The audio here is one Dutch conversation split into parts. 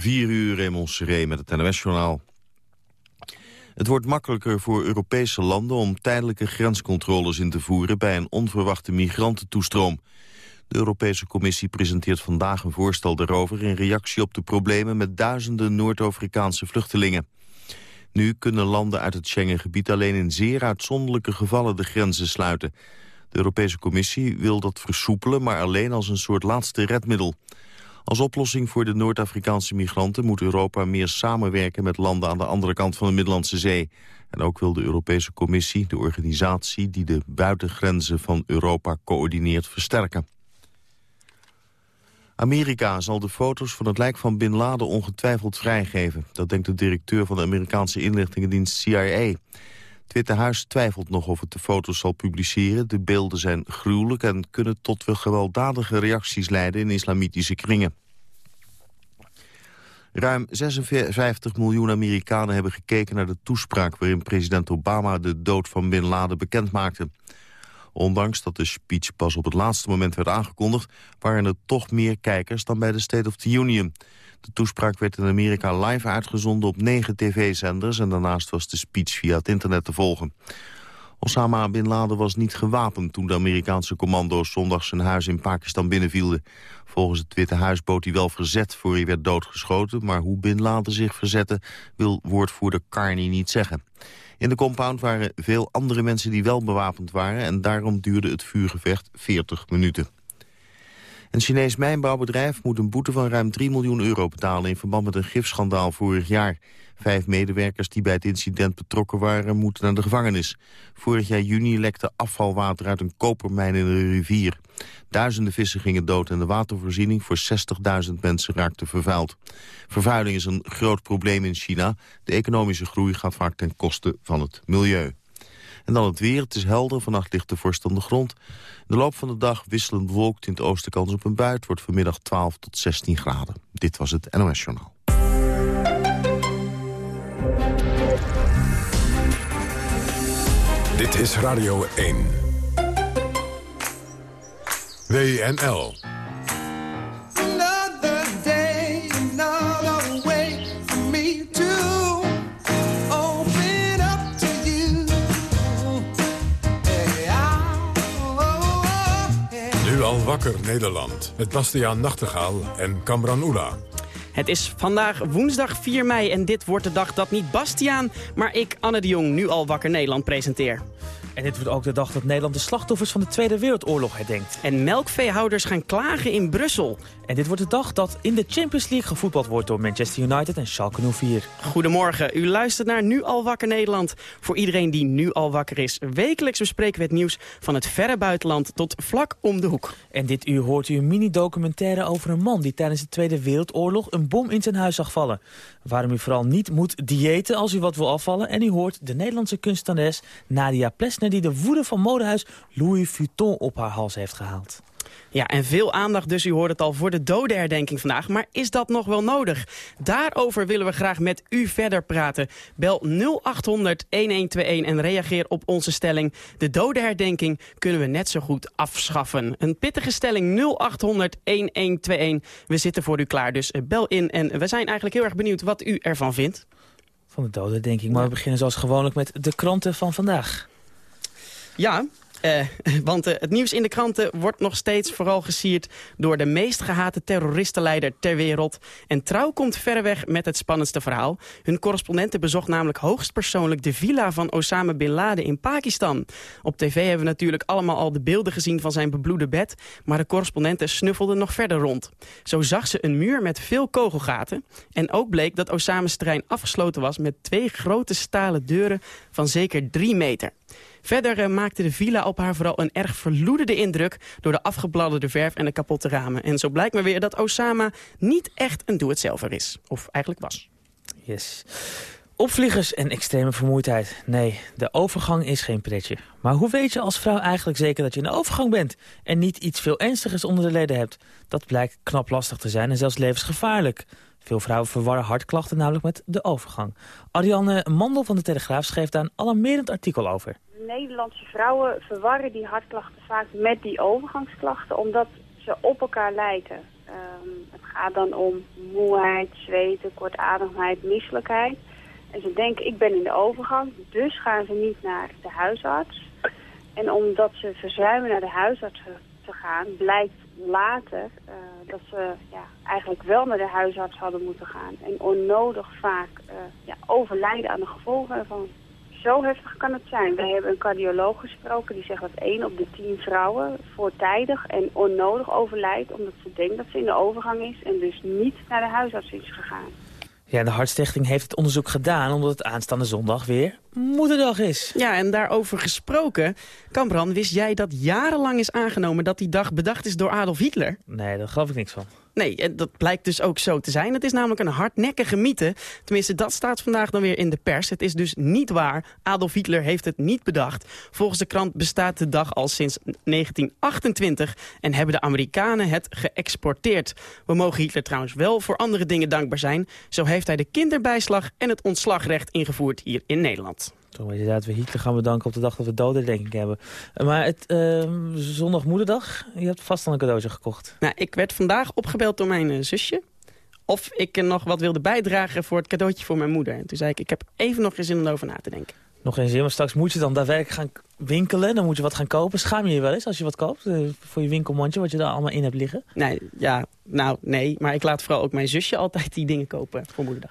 4 uur Raymond Seré met het NOS-journaal. Het wordt makkelijker voor Europese landen om tijdelijke grenscontroles in te voeren bij een onverwachte migrantentoestroom. De Europese Commissie presenteert vandaag een voorstel daarover in reactie op de problemen met duizenden Noord-Afrikaanse vluchtelingen. Nu kunnen landen uit het Schengengebied alleen in zeer uitzonderlijke gevallen de grenzen sluiten. De Europese Commissie wil dat versoepelen, maar alleen als een soort laatste redmiddel. Als oplossing voor de Noord-Afrikaanse migranten moet Europa meer samenwerken met landen aan de andere kant van de Middellandse Zee. En ook wil de Europese Commissie, de organisatie die de buitengrenzen van Europa coördineert, versterken. Amerika zal de foto's van het lijk van Bin Laden ongetwijfeld vrijgeven. Dat denkt de directeur van de Amerikaanse inlichtingendienst CIA. Het Witte Huis twijfelt nog of het de foto's zal publiceren. De beelden zijn gruwelijk en kunnen tot gewelddadige reacties leiden in islamitische kringen. Ruim 56 miljoen Amerikanen hebben gekeken naar de toespraak... waarin president Obama de dood van Bin Laden bekendmaakte. Ondanks dat de speech pas op het laatste moment werd aangekondigd... waren er toch meer kijkers dan bij de State of the Union. De toespraak werd in Amerika live uitgezonden op negen tv-zenders... en daarnaast was de speech via het internet te volgen. Osama Bin Laden was niet gewapend toen de Amerikaanse commando's zondag zijn huis in Pakistan binnenvielden. Volgens het Witte Huis bood hij wel verzet voor hij werd doodgeschoten, maar hoe Bin Laden zich verzette wil woordvoerder Carney niet zeggen. In de compound waren veel andere mensen die wel bewapend waren... en daarom duurde het vuurgevecht 40 minuten. Een Chinees mijnbouwbedrijf moet een boete van ruim 3 miljoen euro betalen... in verband met een gifschandaal vorig jaar. Vijf medewerkers die bij het incident betrokken waren... moeten naar de gevangenis. Vorig jaar juni lekte afvalwater uit een kopermijn in de rivier. Duizenden vissen gingen dood en de watervoorziening voor 60.000 mensen raakte vervuild. Vervuiling is een groot probleem in China. De economische groei gaat vaak ten koste van het milieu. En dan het weer. Het is helder. Vannacht ligt de vorst aan de grond. In de loop van de dag wisselend bewolkt in het oosten kans op een buit. Wordt vanmiddag 12 tot 16 graden. Dit was het NOS Journaal. Dit is Radio 1. WNL. Al wakker Nederland. Met Bastiaan Nachtegaal en Kamran Oela. Het is vandaag woensdag 4 mei en dit wordt de dag dat niet Bastiaan, maar ik, Anne de Jong, nu al wakker Nederland presenteer. En dit wordt ook de dag dat Nederland de slachtoffers van de Tweede Wereldoorlog herdenkt. En melkveehouders gaan klagen in Brussel. En dit wordt de dag dat in de Champions League gevoetbald wordt door Manchester United en Schalke 04. Goedemorgen, u luistert naar Nu al wakker Nederland. Voor iedereen die nu al wakker is, wekelijks bespreken we het nieuws van het verre buitenland tot vlak om de hoek. En dit uur hoort u een mini-documentaire over een man die tijdens de Tweede Wereldoorlog een bom in zijn huis zag vallen. Waarom u vooral niet moet diëten als u wat wil afvallen. En u hoort de Nederlandse kunstenares Nadia Plesner die de woede van modehuis Louis Vuitton op haar hals heeft gehaald. Ja, en veel aandacht dus, u hoort het al, voor de dodenherdenking vandaag. Maar is dat nog wel nodig? Daarover willen we graag met u verder praten. Bel 0800 1121 en reageer op onze stelling. De dodenherdenking kunnen we net zo goed afschaffen. Een pittige stelling 0800 1121. We zitten voor u klaar, dus bel in. En we zijn eigenlijk heel erg benieuwd wat u ervan vindt. Van de dodenherdenking, maar we beginnen zoals gewoonlijk met de kranten van vandaag. Ja, uh, want uh, het nieuws in de kranten wordt nog steeds vooral gesierd... door de meest gehate terroristenleider ter wereld. En Trouw komt verreweg met het spannendste verhaal. Hun correspondenten bezocht namelijk hoogstpersoonlijk... de villa van Osama Bin Laden in Pakistan. Op tv hebben we natuurlijk allemaal al de beelden gezien van zijn bebloede bed... maar de correspondenten snuffelden nog verder rond. Zo zag ze een muur met veel kogelgaten. En ook bleek dat Osama's terrein afgesloten was... met twee grote stalen deuren van zeker drie meter. Verder uh, maakte de villa op haar vooral een erg verloederde indruk... door de afgebladderde verf en de kapotte ramen. En zo blijkt maar weer dat Osama niet echt een doe-het-zelver is. Of eigenlijk was. Yes. Opvliegers en extreme vermoeidheid. Nee, de overgang is geen pretje. Maar hoe weet je als vrouw eigenlijk zeker dat je in de overgang bent... en niet iets veel ernstigers onder de leden hebt? Dat blijkt knap lastig te zijn en zelfs levensgevaarlijk. Veel vrouwen verwarren hartklachten namelijk met de overgang. Ariane Mandel van de Telegraaf schreef daar een alarmerend artikel over. Nederlandse vrouwen verwarren die hartklachten vaak met die overgangsklachten... omdat ze op elkaar lijken. Ehm, het gaat dan om moeheid, zweten, kortademheid, misselijkheid. En ze denken, ik ben in de overgang, dus gaan ze niet naar de huisarts. En omdat ze verzuimen naar de huisarts te gaan, blijkt later uh, dat ze ja, eigenlijk wel naar de huisarts hadden moeten gaan. En onnodig vaak uh, ja, overlijden aan de gevolgen ervan. Zo heftig kan het zijn. Wij hebben een cardioloog gesproken die zegt dat 1 op de 10 vrouwen voortijdig en onnodig overlijdt omdat ze denkt dat ze in de overgang is en dus niet naar de huisarts is gegaan. Ja, de Hartstichting heeft het onderzoek gedaan omdat het aanstaande zondag weer moederdag is. Ja, en daarover gesproken, Kampran, wist jij dat jarenlang is aangenomen dat die dag bedacht is door Adolf Hitler? Nee, daar geloof ik niks van. Nee, dat blijkt dus ook zo te zijn. Het is namelijk een hardnekkige mythe. Tenminste, dat staat vandaag dan weer in de pers. Het is dus niet waar. Adolf Hitler heeft het niet bedacht. Volgens de krant bestaat de dag al sinds 1928 en hebben de Amerikanen het geëxporteerd. We mogen Hitler trouwens wel voor andere dingen dankbaar zijn. Zo heeft hij de kinderbijslag en het ontslagrecht ingevoerd hier in Nederland. Je dat we Hitler gaan bedanken op de dag dat we dodenherdenking hebben. Maar het uh, zondagmoederdag, je hebt vast al een cadeautje gekocht. Nou, ik werd vandaag opgebeld door mijn uh, zusje. Of ik nog wat wilde bijdragen voor het cadeautje voor mijn moeder. En toen zei ik, ik heb even nog geen zin om erover na te denken. Nog geen zin, maar straks moet je dan daadwerkelijk gaan winkelen. Dan moet je wat gaan kopen. Schaam je je wel eens als je wat koopt? Uh, voor je winkelmandje, wat je daar allemaal in hebt liggen? Nee, ja, nou nee. Maar ik laat vooral ook mijn zusje altijd die dingen kopen voor moederdag.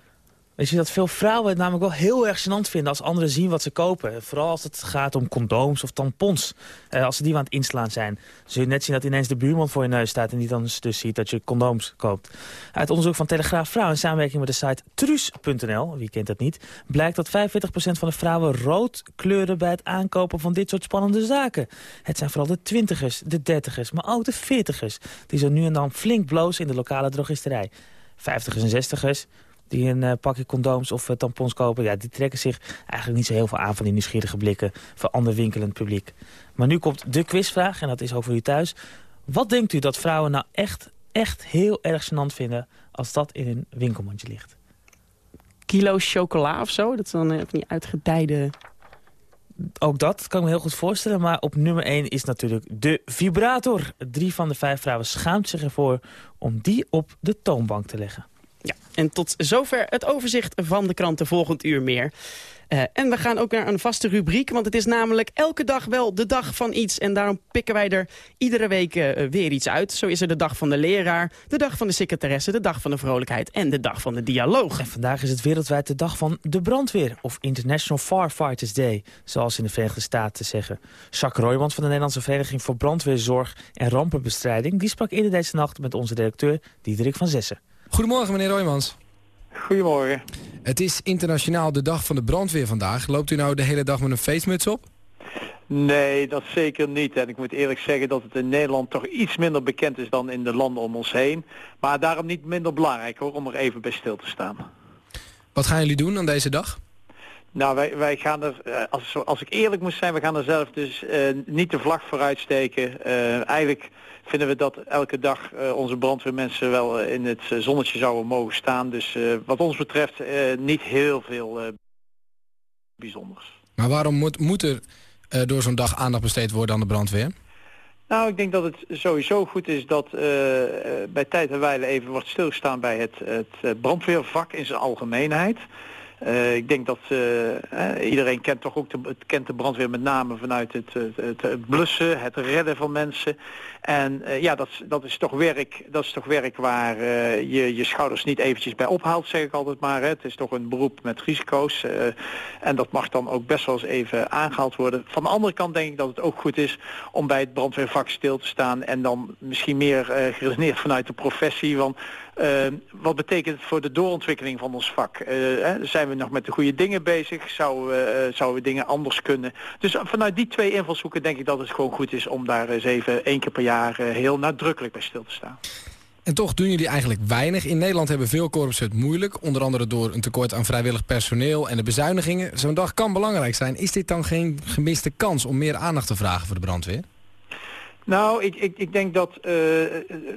Weet je dat veel vrouwen het namelijk wel heel erg gênant vinden als anderen zien wat ze kopen. Vooral als het gaat om condooms of tampons. Eh, als ze die aan het inslaan zijn. Zul je net zien dat ineens de buurman voor je neus staat en die dan dus ziet dat je condooms koopt. Uit onderzoek van Telegraaf Vrouw in samenwerking met de site truus.nl, wie kent dat niet, blijkt dat 45% van de vrouwen rood kleuren bij het aankopen van dit soort spannende zaken. Het zijn vooral de twintigers, de dertigers, maar ook de veertigers die zo nu en dan flink bloos in de lokale drogisterij. Vijftigers en zestigers, die een uh, pakje condooms of uh, tampons kopen... Ja, die trekken zich eigenlijk niet zo heel veel aan van die nieuwsgierige blikken... van ander winkelend publiek. Maar nu komt de quizvraag, en dat is over u thuis. Wat denkt u dat vrouwen nou echt, echt heel erg gênant vinden... als dat in hun winkelmandje ligt? Kilo chocola of zo? Dat is dan uh, van die uitgedijde... Ook dat kan ik me heel goed voorstellen. Maar op nummer 1 is natuurlijk de vibrator. Drie van de vijf vrouwen schaamt zich ervoor om die op de toonbank te leggen. En tot zover het overzicht van de kranten volgend uur meer. Uh, en we gaan ook naar een vaste rubriek, want het is namelijk elke dag wel de dag van iets. En daarom pikken wij er iedere week uh, weer iets uit. Zo is er de dag van de leraar, de dag van de secretaresse, de dag van de vrolijkheid en de dag van de dialoog. En vandaag is het wereldwijd de dag van de brandweer, of International Firefighters Day, zoals in de Verenigde Staten zeggen. Jacques Roymans van de Nederlandse Vereniging voor Brandweerzorg en Rampenbestrijding, die sprak eerder deze nacht met onze directeur Diederik van Zessen. Goedemorgen, meneer Roymans. Goedemorgen. Het is internationaal de dag van de brandweer vandaag. Loopt u nou de hele dag met een feestmuts op? Nee, dat zeker niet. En ik moet eerlijk zeggen dat het in Nederland toch iets minder bekend is dan in de landen om ons heen. Maar daarom niet minder belangrijk hoor, om er even bij stil te staan. Wat gaan jullie doen aan deze dag? Nou, wij, wij gaan er, eh, als, als ik eerlijk moet zijn, we gaan er zelf dus uh, niet de vlag voor uitsteken. Uh, eigenlijk vinden we dat elke dag uh, onze brandweermensen wel in het zonnetje zouden mogen staan. Dus wat ons betreft niet heel veel bijzonders. Maar waarom moet, moet er door zo'n dag aandacht besteed worden aan de brandweer? Nou, ik denk dat het sowieso goed is dat bij tijd en wijle even wordt stilgestaan bij het, het brandweervak in zijn algemeenheid. Uh, ik denk dat uh, iedereen kent toch ook de, kent de brandweer met name vanuit het, het, het blussen, het redden van mensen. En ja, dat, dat, is toch werk, dat is toch werk waar je je schouders niet eventjes bij ophaalt, zeg ik altijd maar. Hè. Het is toch een beroep met risico's. en dat mag dan ook best wel eens even aangehaald worden. Van de andere kant denk ik dat het ook goed is om bij het brandweervak stil te staan. En dan misschien meer geredeneerd vanuit de professie. Want wat betekent het voor de doorontwikkeling van ons vak? Hè, zijn we nog met de goede dingen bezig? Zouden we, uh, zouden we dingen anders kunnen? Dus vanuit die twee invalshoeken denk ik dat het gewoon goed is om daar eens even één keer per jaar heel nadrukkelijk bij stil te staan. En toch doen jullie eigenlijk weinig. In Nederland hebben veel korpsen het moeilijk. Onder andere door een tekort aan vrijwillig personeel en de bezuinigingen. Zo'n dag kan belangrijk zijn. Is dit dan geen gemiste kans om meer aandacht te vragen voor de brandweer? Nou, ik, ik, ik denk dat uh,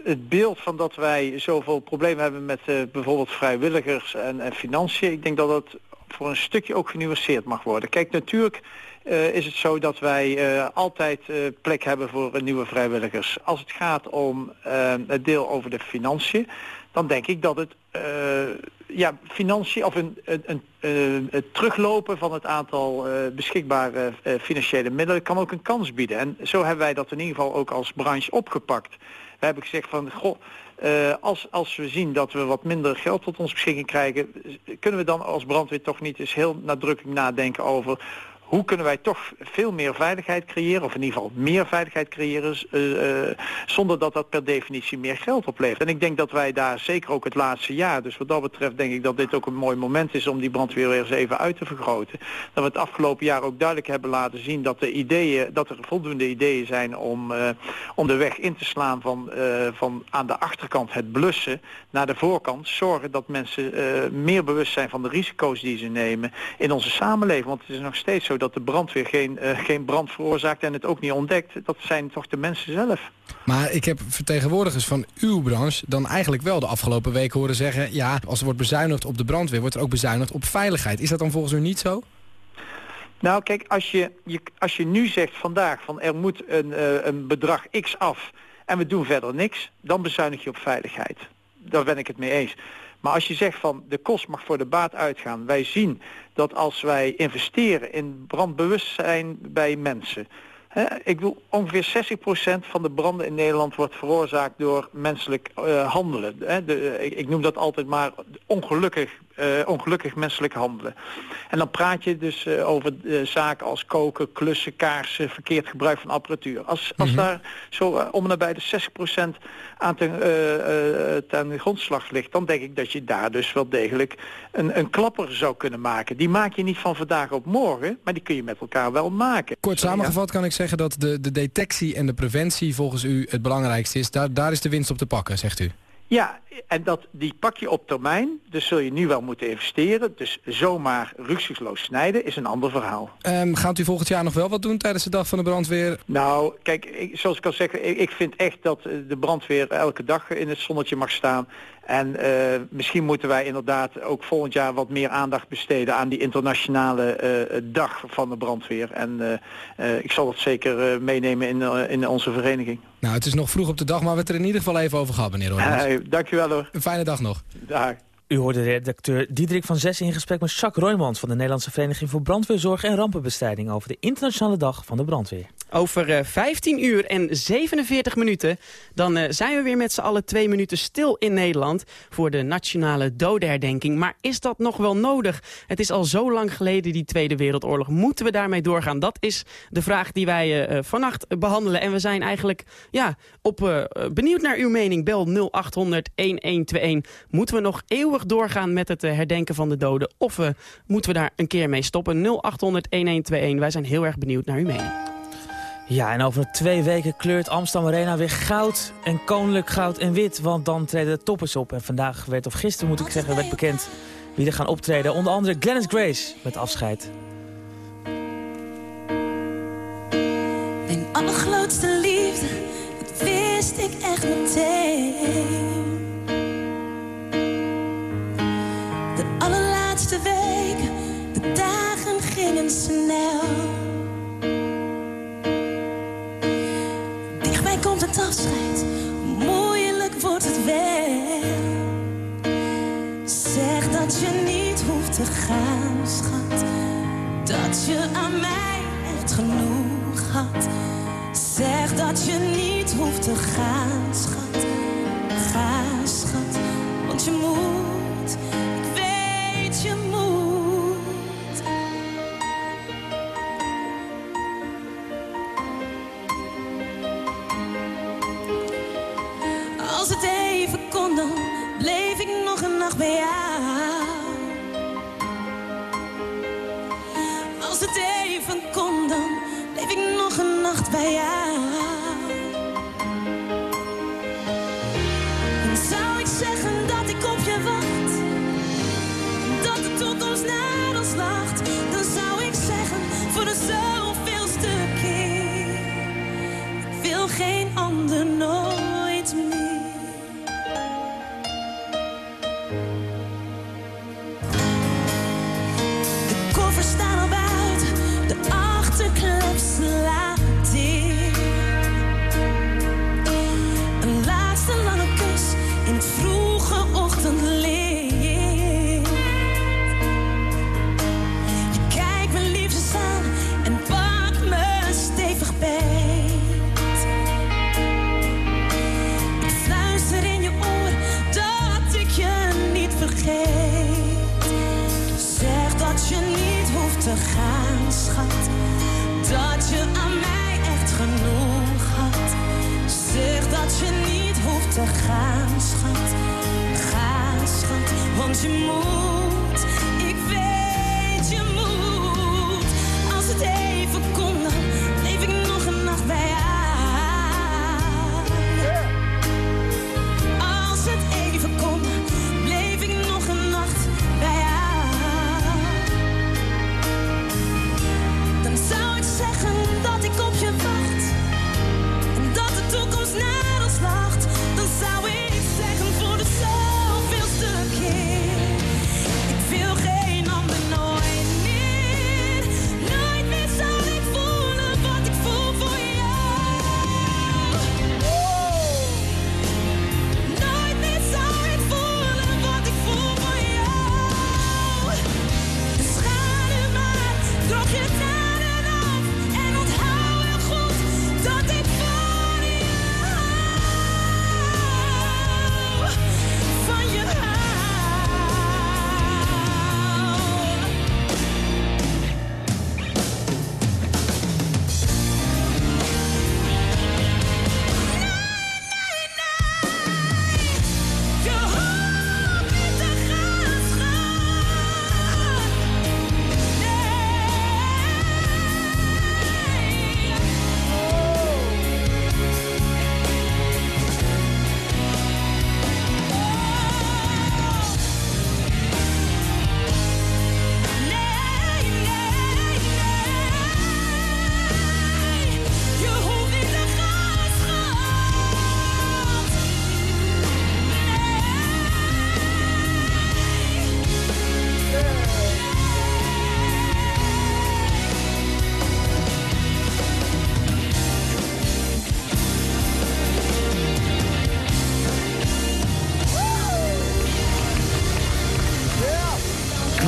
het beeld van dat wij zoveel problemen hebben met uh, bijvoorbeeld vrijwilligers en, en financiën, ik denk dat dat voor een stukje ook genuanceerd mag worden. Kijk, natuurlijk eh, is het zo dat wij eh, altijd plek hebben voor nieuwe vrijwilligers. Als het gaat om het deel over de financiën, dan denk ik dat het ja, financiën of een, een, een, het teruglopen van het aantal beschikbare financiële middelen kan ook een kans bieden. En zo hebben wij dat in ieder geval ook als branche opgepakt. We hebben gezegd van, goh, uh, als, als we zien dat we wat minder geld tot ons beschikking krijgen, kunnen we dan als brandweer toch niet eens heel nadrukkelijk nadenken over hoe kunnen wij toch veel meer veiligheid creëren, of in ieder geval meer veiligheid creëren, uh, uh, zonder dat dat per definitie meer geld oplevert. En ik denk dat wij daar zeker ook het laatste jaar, dus wat dat betreft denk ik dat dit ook een mooi moment is om die brandweer weer eens even uit te vergroten. Dat we het afgelopen jaar ook duidelijk hebben laten zien dat, de ideeën, dat er voldoende ideeën zijn om, uh, om de weg in te slaan van, van aan de achterkant het blussen naar de voorkant. Zorgen dat mensen meer bewust zijn van de risico's die ze nemen in onze samenleving. Want het is nog steeds zo dat de brandweer geen, uh, geen brand veroorzaakt en het ook niet ontdekt. Dat zijn toch de mensen zelf. Maar ik heb vertegenwoordigers van uw branche dan eigenlijk wel de afgelopen weken horen zeggen... ja, als er wordt bezuinigd op de brandweer, wordt er ook bezuinigd op veiligheid. Is dat dan volgens u niet zo? Nou kijk, als je, je, als je nu zegt vandaag van er moet een, uh, een bedrag x af en we doen verder niks, dan bezuinig je op veiligheid. Daar ben ik het mee eens. Maar als je zegt van de kost mag voor de baat uitgaan. Wij zien dat als wij investeren in brandbewustzijn bij mensen. Hè, ik wil ongeveer 60% van de branden in Nederland wordt veroorzaakt door menselijk uh, handelen. Hè. De, ik, ik, noem dat altijd maar ongelukkig ongelukkig menselijk handelen. En dan praat je dus uh, over uh, zaken als koken, klussen, kaarsen, verkeerd gebruik van apparatuur. Als, als mm -hmm. daar zo om en nabij de 60% aan ten, ten grondslag ligt, dan denk ik dat je daar dus wel degelijk een, een klapper zou kunnen maken. Die maak je niet van vandaag op morgen, maar die kun je met elkaar wel maken. Kort samengevat kan ik zeggen dat de, de detectie en de preventie volgens u het belangrijkste is. Daar, daar is de winst op te pakken, zegt u. Ja, en dat, die pak je op termijn, dus zul je nu wel moeten investeren. Dus zomaar rücksichtsloos snijden is een ander verhaal. Um, gaat u volgend jaar nog wel wat doen tijdens de dag van de brandweer? Nou, kijk, ik, zoals ik al zeg, ik, ik vind echt dat de brandweer elke dag in het zonnetje mag staan. En uh, misschien moeten wij inderdaad ook volgend jaar wat meer aandacht besteden aan die internationale uh, dag van de brandweer. En uh, ik zal dat zeker meenemen in, in onze vereniging. Nou, het is nog vroeg op de dag, maar we hebben het er in ieder geval even over gehad, meneer Roijmans. dankjewel hoor. Een fijne dag nog. Dag. U hoorde redacteur Diederik van Zes in gesprek met Jacques Roymans... van de Nederlandse Vereniging voor Brandweerzorg en Rampenbestrijding... over de Internationale Dag van de Brandweer. Over uh, 15 uur en 47 minuten, dan uh, zijn we weer met z'n allen twee minuten stil in Nederland... voor de nationale dodenherdenking. Maar is dat nog wel nodig? Het is al zo lang geleden, die Tweede Wereldoorlog. Moeten we daarmee doorgaan? Dat is de vraag die wij uh, vannacht behandelen. En we zijn eigenlijk ja, op, benieuwd naar uw mening. Bel 0800-1121. Moeten we nog eeuwig doorgaan met het herdenken van de doden? Of moeten we daar een keer mee stoppen? 0800-1121. Wij zijn heel erg benieuwd naar uw mening. Ja, en over twee weken kleurt Amsterdam Arena weer goud en koninklijk goud en wit. Want dan treden de toppers op. En vandaag werd, of gisteren moet ik zeggen, werd bekend wie er gaan optreden. Onder andere Glennis Grace met afscheid. Mijn allergrootste liefde, dat wist ik echt meteen. De allerlaatste weken, de dagen gingen snel. Afscheid, moeilijk wordt het wel. Zeg dat je niet hoeft te gaan, schat. Dat je aan mij echt genoeg had. Zeg dat je niet hoeft te gaan, schat. Ga, schat, want je moet.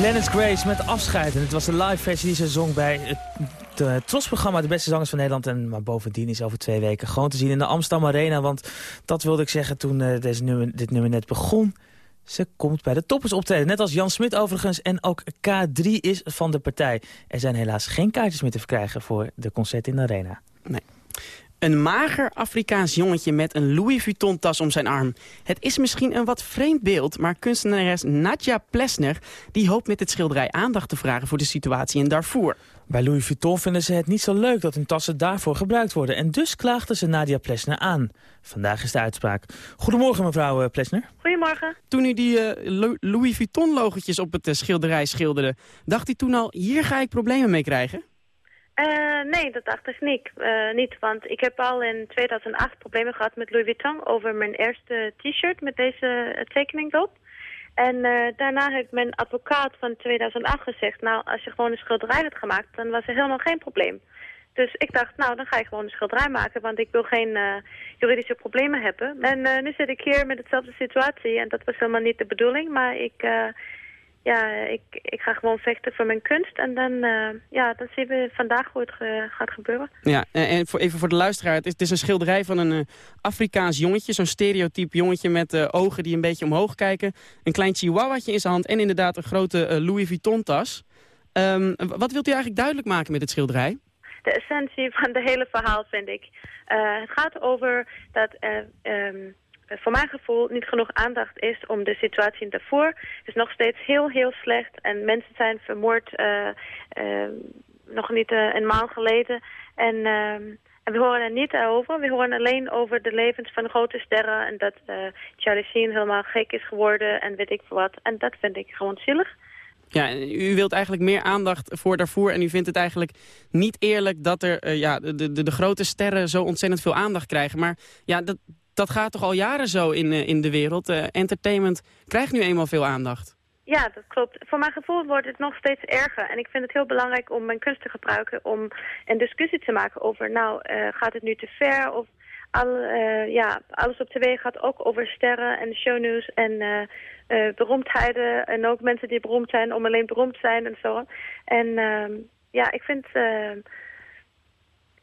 Glennis Grace met afscheid. En het was de live versie die ze zong bij het, het De Beste Zangers van Nederland. En, maar bovendien is over twee weken gewoon te zien in de Amsterdam Arena. Want dat wilde ik zeggen toen eh, deze nummer, dit nummer net begon. Ze komt bij de toppers optreden. Net als Jan Smit overigens. En ook K3 is van de partij. Er zijn helaas geen kaartjes meer te verkrijgen voor de concert in de Arena. Een mager Afrikaans jongetje met een Louis Vuitton-tas om zijn arm. Het is misschien een wat vreemd beeld, maar kunstenares Nadja Plesner... die hoopt met dit schilderij aandacht te vragen voor de situatie in Darfur. Bij Louis Vuitton vinden ze het niet zo leuk dat hun tassen daarvoor gebruikt worden. En dus klaagden ze Nadia Plesner aan. Vandaag is de uitspraak. Goedemorgen mevrouw eh, Plesner. Goedemorgen. Toen u die eh, Lo- Louis Vuitton-logotjes op het eh, schilderij schilderde... dacht u toen al, hier ga ik problemen mee krijgen? Eh, nee, dat dacht ik niet. Eh, niet. Want ik heb al in 2008 problemen gehad met Louis Vuitton over mijn eerste t-shirt met deze eh, tekening erop. En eh, daarna heeft mijn advocaat van 2008 gezegd, nou, als je gewoon een schilderij had gemaakt, dan was er helemaal geen probleem. Dus ik dacht, nou, dan ga ik gewoon een schilderij maken, want ik wil geen juridische problemen hebben. En nu zit ik hier met dezelfde situatie en dat was helemaal niet de bedoeling, maar ik, ja, ik, ik ga gewoon vechten voor mijn kunst en dan, eh, ja, dan zien we vandaag hoe het ge- gaat gebeuren. Ja, en voor, even voor de luisteraar. Het is, het is een schilderij van een eh, Afrikaans jongetje. Zo'n stereotyp jongetje met eh, ogen die een beetje omhoog kijken. Een klein chihuahuatje in zijn hand en inderdaad een grote Louis Vuitton tas. Ehm, wat wilt u eigenlijk duidelijk maken met het schilderij? de essentie van het hele verhaal, vind ik. Het gaat over dat ehm, voor mijn gevoel niet genoeg aandacht is om de situatie in. Het is nog steeds heel, heel slecht en mensen zijn vermoord eh, eh, nog niet eh, een maand geleden. En, ehm, en we horen er niet over. We horen alleen over de levens van grote sterren en dat eh Charlie Sheen helemaal gek is geworden en weet ik wat. En dat vind ik gewoon zielig. Ja, u wilt eigenlijk meer aandacht voor daarvoor. En u vindt het eigenlijk niet eerlijk dat er eh, ja, de, de, de grote sterren zo ontzettend veel aandacht krijgen. Maar ja, dat, dat gaat toch al jaren zo in, eh, in de wereld. Eh, entertainment krijgt nu eenmaal veel aandacht. Ja, dat klopt. Voor mijn gevoel wordt het nog steeds erger. En ik vind het heel belangrijk om mijn kunst te gebruiken om een discussie te maken over, nou, eh, gaat het nu te ver? Of al, ja, alles op tv gaat ook over sterren en shownieuws en eh, beroemdheden. En ook mensen die beroemd zijn om alleen beroemd zijn en zo. En ehm, ja, ik vind...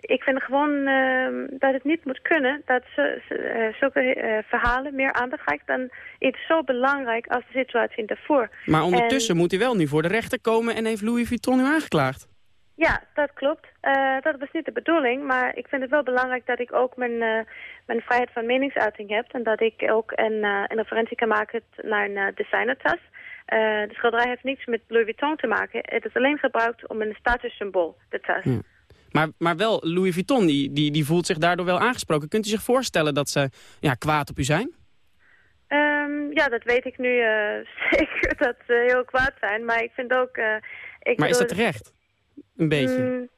ik vind gewoon ehm, dat het niet moet kunnen dat ze, eh, zulke eh, verhalen meer aandacht krijgen dan iets zo belangrijk als de situatie in Darfur. Maar ondertussen En- moet u wel nu voor de rechter komen en heeft Louis Vuitton u aangeklaagd. Ja, dat klopt. Eh, dat was niet de bedoeling, maar ik vind het wel belangrijk dat ik ook mijn, eh, mijn vrijheid van meningsuiting heb. En dat ik ook een, een referentie kan maken naar een designertas. De schilderij heeft niets met Louis Vuitton te maken. Het is alleen gebruikt om een statussymbool, de tas. Ja. Maar, maar wel, Louis Vuitton, die, die, die voelt zich daardoor wel aangesproken. Kunt u zich voorstellen dat ze ja, kwaad op u zijn? Um, ja, dat weet ik nu uh, zeker, dat ze heel kwaad zijn. Maar ik vind ook... Uh, ik maar is dat terecht? Een beetje? Mm,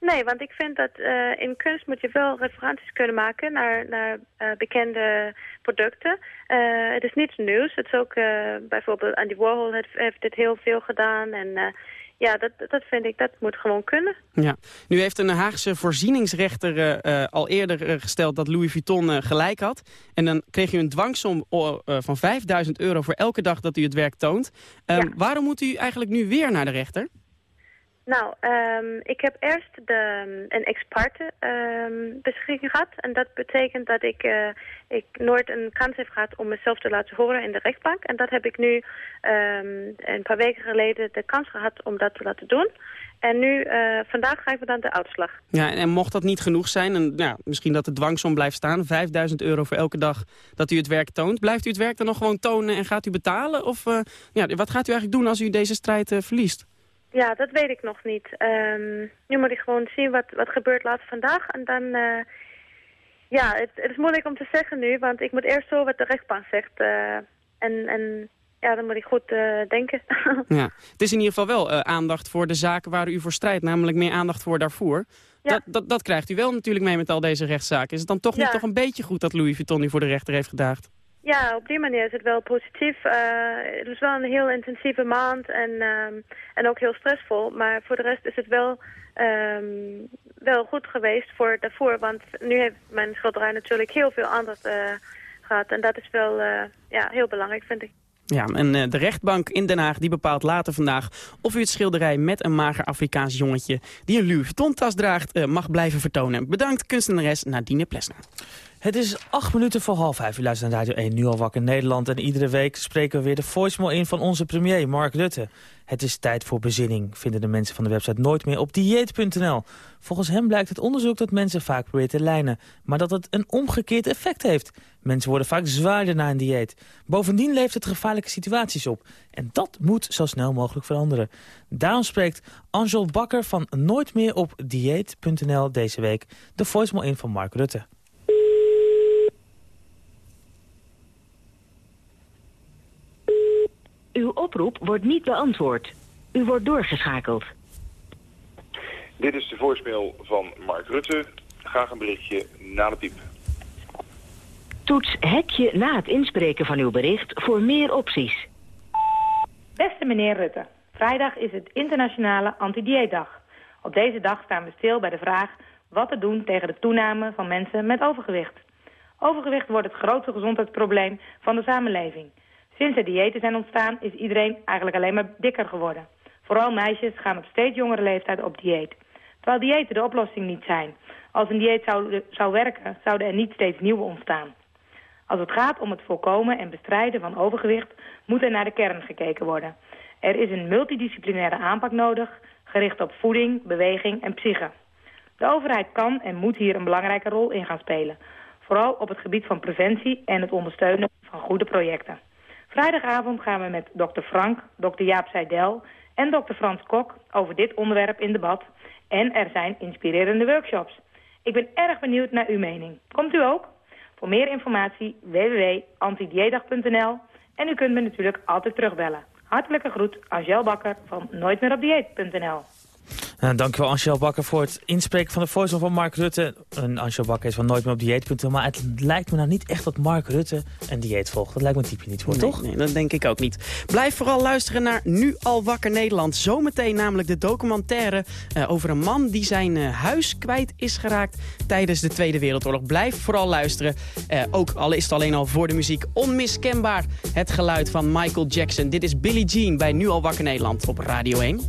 nee, want ik vind dat uh, in kunst moet je wel referenties kunnen maken naar, naar bekende producten. het is niets nieuws. Het is ook bijvoorbeeld Andy Warhol heeft, heeft dit heel veel gedaan en ja, dat, dat vind ik, dat moet gewoon kunnen. Ja. Nu heeft een Haagse voorzieningsrechter uh, al eerder uh, gesteld dat Louis Vuitton uh, gelijk had. En dan kreeg u een dwangsom van 5000 euro voor elke dag dat u het werk toont. Um, ja. Waarom moet u eigenlijk nu weer naar de rechter? Nou, um, ik heb eerst de, een ex parte um, beschikking gehad. En dat betekent dat ik, uh, ik nooit een kans heb gehad om mezelf te laten horen in de rechtbank. En dat heb ik nu um, een paar weken geleden de kans gehad om dat te laten doen. En nu, uh, vandaag krijgen we dan de uitslag. Ja, en mocht dat niet genoeg zijn, en ja, misschien dat de dwangsom blijft staan... 5000 euro voor elke dag dat u het werk toont... blijft u het werk dan nog gewoon tonen en gaat u betalen? Of uh, ja, wat gaat u eigenlijk doen als u deze strijd verliest? Ja, dat weet ik nog niet. Um, nu moet ik gewoon zien wat, wat gebeurt later vandaag. En dan, uh, ja, het, het, is moeilijk om te zeggen nu, want ik moet eerst zo wat de rechtbank zegt. Uh, en, en ja, dan moet ik goed uh, denken. ja, het is in ieder geval wel aandacht voor de zaken waar u voor strijdt, namelijk meer aandacht voor daarvoor. Ja. Dat, dat, dat krijgt u wel natuurlijk mee met al deze rechtszaken. Is het dan toch ja. niet toch een beetje goed dat Louis Vuitton u voor de rechter heeft gedaagd? Ja, op die manier is het wel positief. Uh, het is wel een heel intensieve maand en, um, en ook heel stressvol. Maar voor de rest is het wel, um, wel goed geweest voor daarvoor. Want nu heeft mijn schilderij natuurlijk heel veel aandacht uh, gehad. En dat is wel uh, ja, heel belangrijk, vind ik. Ja, en de rechtbank in Den Haag die bepaalt later vandaag of u het schilderij met een mager Afrikaans jongetje die een Louis tas draagt mag blijven vertonen. Bedankt kunstenares Nadine Plesner. Het is acht minuten voor half vijf. U luistert naar Radio 1, nu al wakker Nederland. En iedere week spreken we weer de voicemail in van onze premier, Mark Rutte. Het is tijd voor bezinning, vinden de mensen van de website nooit meer op dieet.nl. Volgens hem blijkt het onderzoek dat mensen vaak proberen te lijnen, maar dat het een omgekeerd effect heeft. Mensen worden vaak zwaarder na een dieet. Bovendien levert het gevaarlijke situaties op. En dat moet zo snel mogelijk veranderen. Daarom spreekt Angel Bakker van Nooit meer op dieet.nl deze week de voicemail in van Mark Rutte. Uw oproep wordt niet beantwoord. U wordt doorgeschakeld. Dit is de voicemail van Mark Rutte. Graag een berichtje na de piep. Toets hekje na het inspreken van uw bericht voor meer opties. Beste meneer Rutte, vrijdag is het internationale antidieetdag. Op deze dag staan we stil bij de vraag wat te doen tegen de toename van mensen met overgewicht. Overgewicht wordt het grootste gezondheidsprobleem van de samenleving. Sinds er diëten zijn ontstaan is iedereen eigenlijk alleen maar dikker geworden. Vooral meisjes gaan op steeds jongere leeftijd op dieet. Terwijl diëten de oplossing niet zijn. Als een dieet zou, zou werken, zouden er niet steeds nieuwe ontstaan. Als het gaat om het voorkomen en bestrijden van overgewicht... moet er naar de kern gekeken worden. Er is een multidisciplinaire aanpak nodig... gericht op voeding, beweging en psyche. De overheid kan en moet hier een belangrijke rol in gaan spelen. Vooral op het gebied van preventie en het ondersteunen van goede projecten. Vrijdagavond gaan we met dokter Frank, dokter Jaap Seidel en dokter Frans Kok over dit onderwerp in debat. En er zijn inspirerende workshops. Ik ben erg benieuwd naar uw mening. Komt u ook? Voor meer informatie www.antidiedag.nl en u kunt me natuurlijk altijd terugbellen. Hartelijke groet, Angel Bakker van nooitmeeropdieet.nl. Nou, dankjewel Angel Bakker voor het inspreken van de voice van Mark Rutte. En Angel Bakker is van nooit meer op dieet. Maar het lijkt me nou niet echt dat Mark Rutte een dieet volgt. Dat lijkt me een type niet voor, nee, toch? Nee, dat denk ik ook niet. Blijf vooral luisteren naar Nu al wakker Nederland. Zometeen namelijk de documentaire uh, over een man die zijn uh, huis kwijt is geraakt tijdens de Tweede Wereldoorlog. Blijf vooral luisteren. Uh, ook al is het alleen al voor de muziek onmiskenbaar het geluid van Michael Jackson. Dit is Billie Jean bij Nu al wakker Nederland op Radio 1.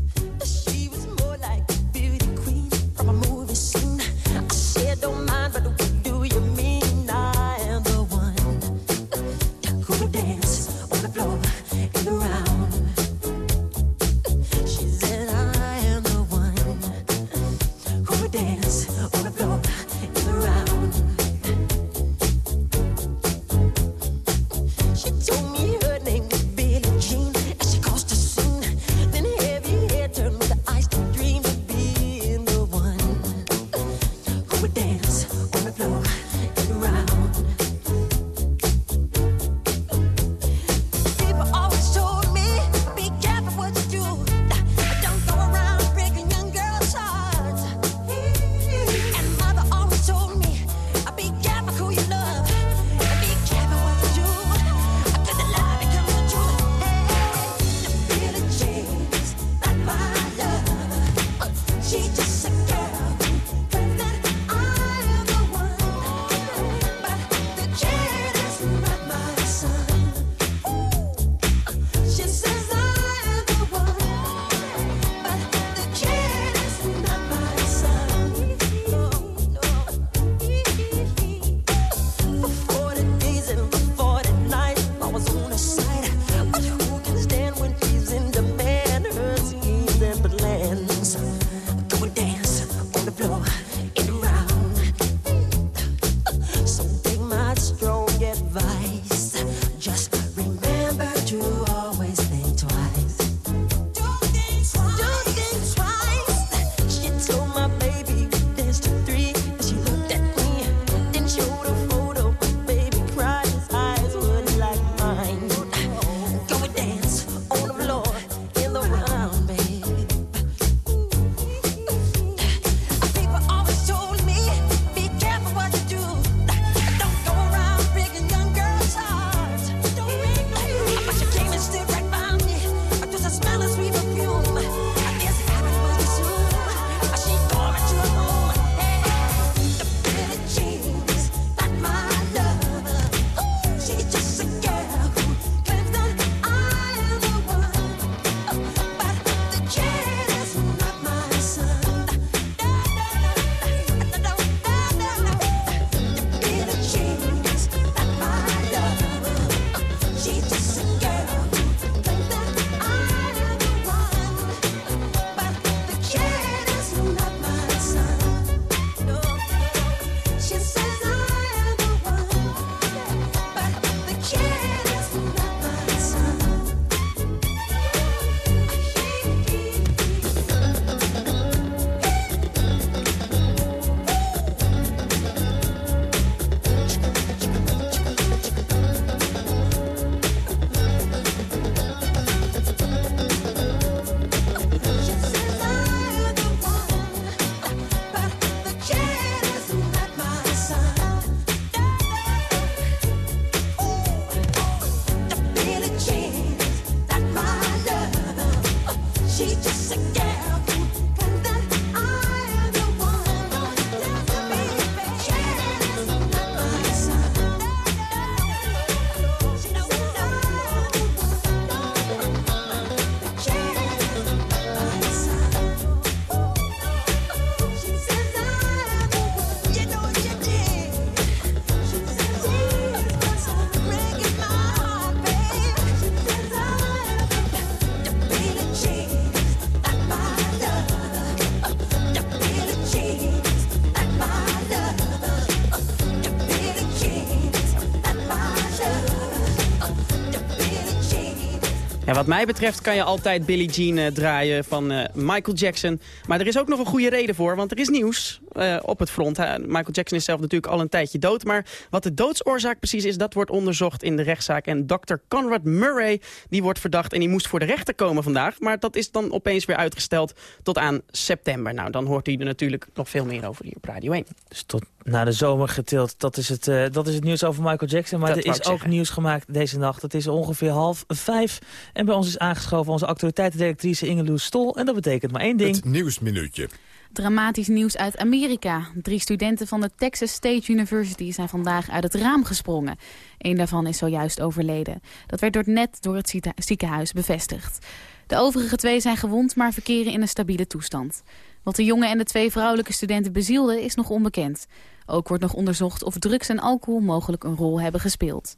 Wat mij betreft kan je altijd Billie Jean uh, draaien van uh, Michael Jackson. Maar er is ook nog een goede reden voor, want er is nieuws uh, op het front. Michael Jackson is zelf natuurlijk al een tijdje dood. Maar wat de doodsoorzaak precies is, dat wordt onderzocht in de rechtszaak. En Dr. Conrad Murray, die wordt verdacht en die moest voor de rechter komen vandaag. Maar dat is dan opeens weer uitgesteld tot aan september. Nou, dan hoort u er natuurlijk nog veel meer over hier op Radio 1. Dus tot na de zomer getild. Dat is het, uh, dat is het nieuws over Michael Jackson. Maar dat er is ook nieuws gemaakt deze nacht. Het is ongeveer half vijf. En bij ons is aangeschoven onze actualiteitendirectrice Ingeloes Stol. En dat betekent maar één ding. Het nieuwsminuutje. Dramatisch nieuws uit Amerika. Drie studenten van de Texas State University zijn vandaag uit het raam gesprongen. Eén daarvan is zojuist overleden. Dat werd door net door het ziekenhuis bevestigd. De overige twee zijn gewond, maar verkeren in een stabiele toestand. Wat de jongen en de twee vrouwelijke studenten bezielden is nog onbekend. Ook wordt nog onderzocht of drugs en alcohol mogelijk een rol hebben gespeeld.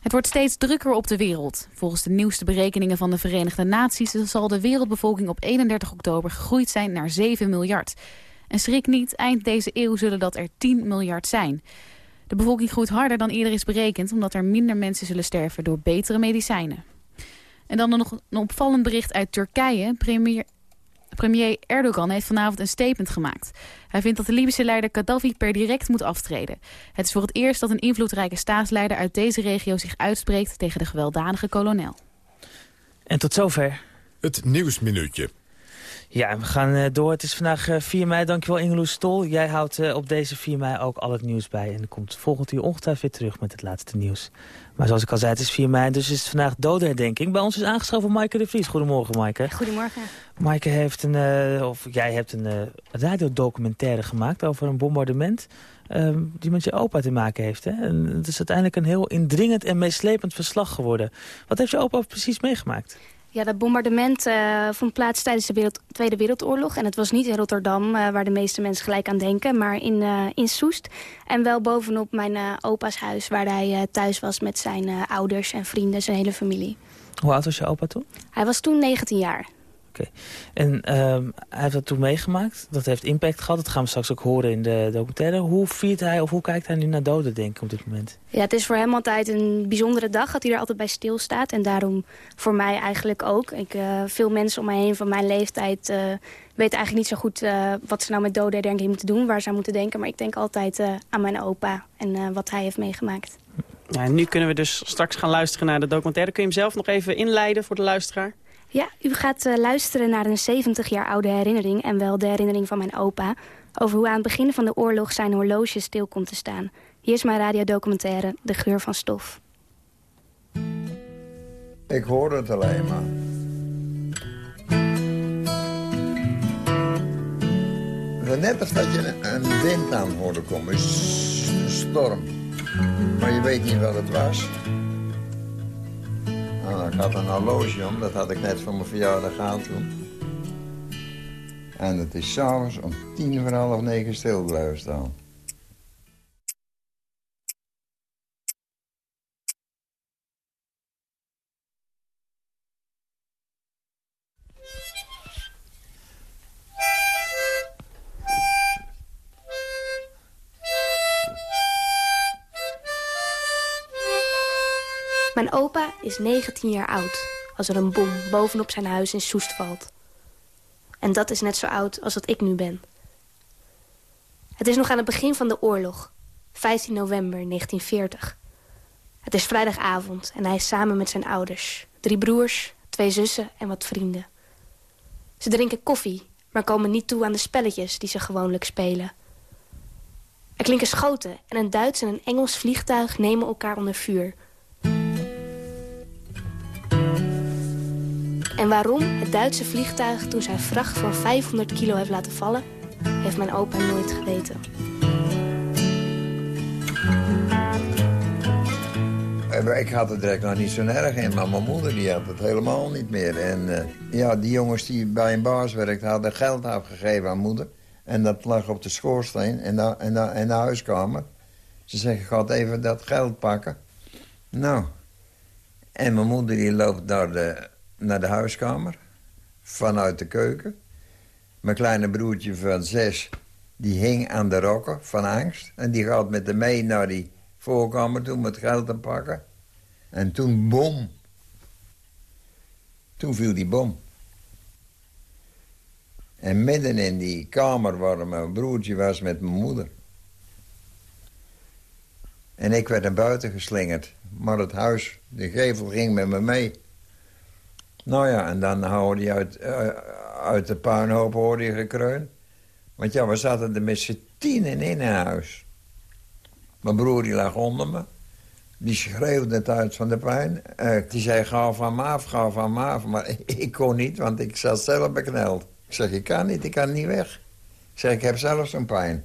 Het wordt steeds drukker op de wereld. Volgens de nieuwste berekeningen van de Verenigde Naties... zal de wereldbevolking op 31 oktober gegroeid zijn naar 7 miljard. En schrik niet, eind deze eeuw zullen dat er 10 miljard zijn. De bevolking groeit harder dan eerder is berekend... omdat er minder mensen zullen sterven door betere medicijnen. En dan nog een opvallend bericht uit Turkije. Premier Premier Erdogan heeft vanavond een statement gemaakt. Hij vindt dat de Libische leider Gaddafi per direct moet aftreden. Het is voor het eerst dat een invloedrijke staatsleider uit deze regio zich uitspreekt tegen de gewelddadige kolonel. En tot zover. Het Nieuwsminuutje. Ja, we gaan uh, door. Het is vandaag uh, 4 mei. Dankjewel Ingeloes Stol. Jij houdt uh, op deze 4 mei ook al het nieuws bij. En komt volgend uur ongetwijfeld weer terug met het laatste nieuws. Maar zoals ik al zei, het is 4 mei, dus is het vandaag dodenherdenking. Bij ons is aangeschoven Maaike de Vries. Goedemorgen, Maaike. Goedemorgen. Maaike heeft een, uh, of jij hebt een uh, radiodocumentaire gemaakt over een bombardement... Uh, die met je opa te maken heeft. Hè? En het is uiteindelijk een heel indringend en meeslepend verslag geworden. Wat heeft je opa precies meegemaakt? Ja, dat bombardement uh, vond plaats tijdens de wereld, Tweede Wereldoorlog. En het was niet in Rotterdam, uh, waar de meeste mensen gelijk aan denken, maar in, uh, in Soest. En wel bovenop mijn opa's huis, waar hij thuis was met zijn ouders en vrienden, zijn hele familie. Hoe oud was je opa toen? Hij was toen 19 jaar. En um, hij heeft dat toen meegemaakt. Dat heeft impact gehad. Dat gaan we straks ook horen in de documentaire. Hoe viert hij of hoe kijkt hij nu naar doden, denk ik, op dit moment? Ja, het is voor hem altijd een bijzondere dag dat hij er altijd bij stilstaat. En daarom voor mij eigenlijk ook. Ik, uh, veel mensen om mij heen van mijn leeftijd uh, weten eigenlijk niet zo goed uh, wat ze nou met dodenherdenking moeten doen. Waar ze aan moeten denken. Maar ik denk altijd aan mijn opa en wat hij heeft meegemaakt. Ja, en nu kunnen we dus straks gaan luisteren naar de documentaire. Kun je hem zelf nog even inleiden voor de luisteraar? Ja, u gaat uh, luisteren naar een 70 jaar oude herinnering... en wel de herinnering van mijn opa... over hoe aan het begin van de oorlog zijn horloge stil komt te staan. Hier is mijn radiodocumentaire De Geur van Stof. Ik hoor het alleen maar. Net als dat je een wind aan hoorde komen, een storm. Maar je weet niet wat het was. Nou, ik had een horloge om, dat had ik net voor mijn verjaardag gehad toen. En het is s'avonds om tien voor half negen stil blijven staan. Opa is 19 jaar oud als er een bom bovenop zijn huis in Soest valt. En dat is net zo oud als dat ik nu ben. Het is nog aan het begin van de oorlog, 15 november 1940. Het is vrijdagavond en hij is samen met zijn ouders. Drie broers, twee zussen en wat vrienden. Ze drinken koffie, maar komen niet toe aan de spelletjes die ze gewoonlijk spelen. Er klinken schoten en een Duits en een Engels vliegtuig nemen elkaar onder vuur... En waarom het Duitse vliegtuig toen zijn vracht van 500 kilo heeft laten vallen... heeft mijn opa nooit geweten. Ik had het direct nog niet zo erg in, maar mijn moeder die had het helemaal niet meer. En uh, ja, die jongens die bij een baas werkten hadden geld afgegeven aan moeder. En dat lag op de schoorsteen en de, de, huiskamer. Ze zeggen, ga even dat geld pakken. Nou, en mijn moeder die loopt naar de naar de huiskamer. Vanuit de keuken. Mijn kleine broertje van zes, die hing aan de rokken van angst. En die gaat met hem mee naar die voorkamer toe met geld te pakken. En toen, bom. Toen viel die bom. En midden in die kamer waar mijn broertje was met mijn moeder. En ik werd naar buiten geslingerd. Maar het huis, de gevel ging met me mee. Nou ja, en dan hoorde je uit, uh, uit de puinhoop hoorde je gekreun. Want ja, we zaten er met z'n tienen in huis. Mijn broer die lag onder me. Die schreeuwde het uit van de pijn. Uh, die zei, ga van me af, ga van me af. Maar ik kon niet, want ik zat zelf bekneld. Ik zeg, ik kan niet, ik kan niet weg. Ik zeg, ik heb zelf zo'n pijn.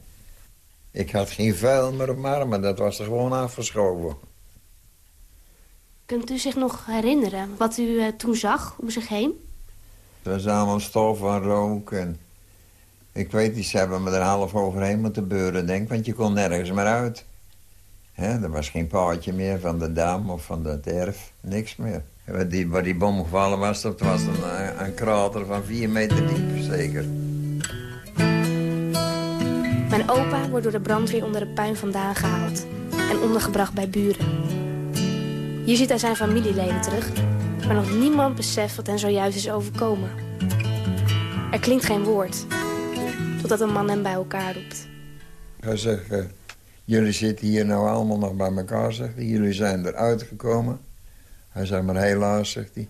Ik had geen vuil meer op mijn armen, dat was er gewoon afgeschoven. Kunt u zich nog herinneren wat u uh, toen zag om zich heen? Het was allemaal stof en rook. En ik weet niet, ze hebben me er half overheen moeten beuren, denk want je kon nergens meer uit. He, er was geen paadje meer van de dam of van het erf, niks meer. Waar die, waar die bom gevallen was, dat was een, een krater van vier meter diep, zeker. Mijn opa wordt door de brandweer onder de puin vandaan gehaald en ondergebracht bij buren. Hier ziet hij zijn familieleden terug, maar nog niemand beseft wat hen zojuist is overkomen. Er klinkt geen woord, totdat een man hem bij elkaar roept. Hij zegt, uh, jullie zitten hier nou allemaal nog bij elkaar, zegt hij. Jullie zijn eruit gekomen. Hij zei, maar helaas, zegt hij,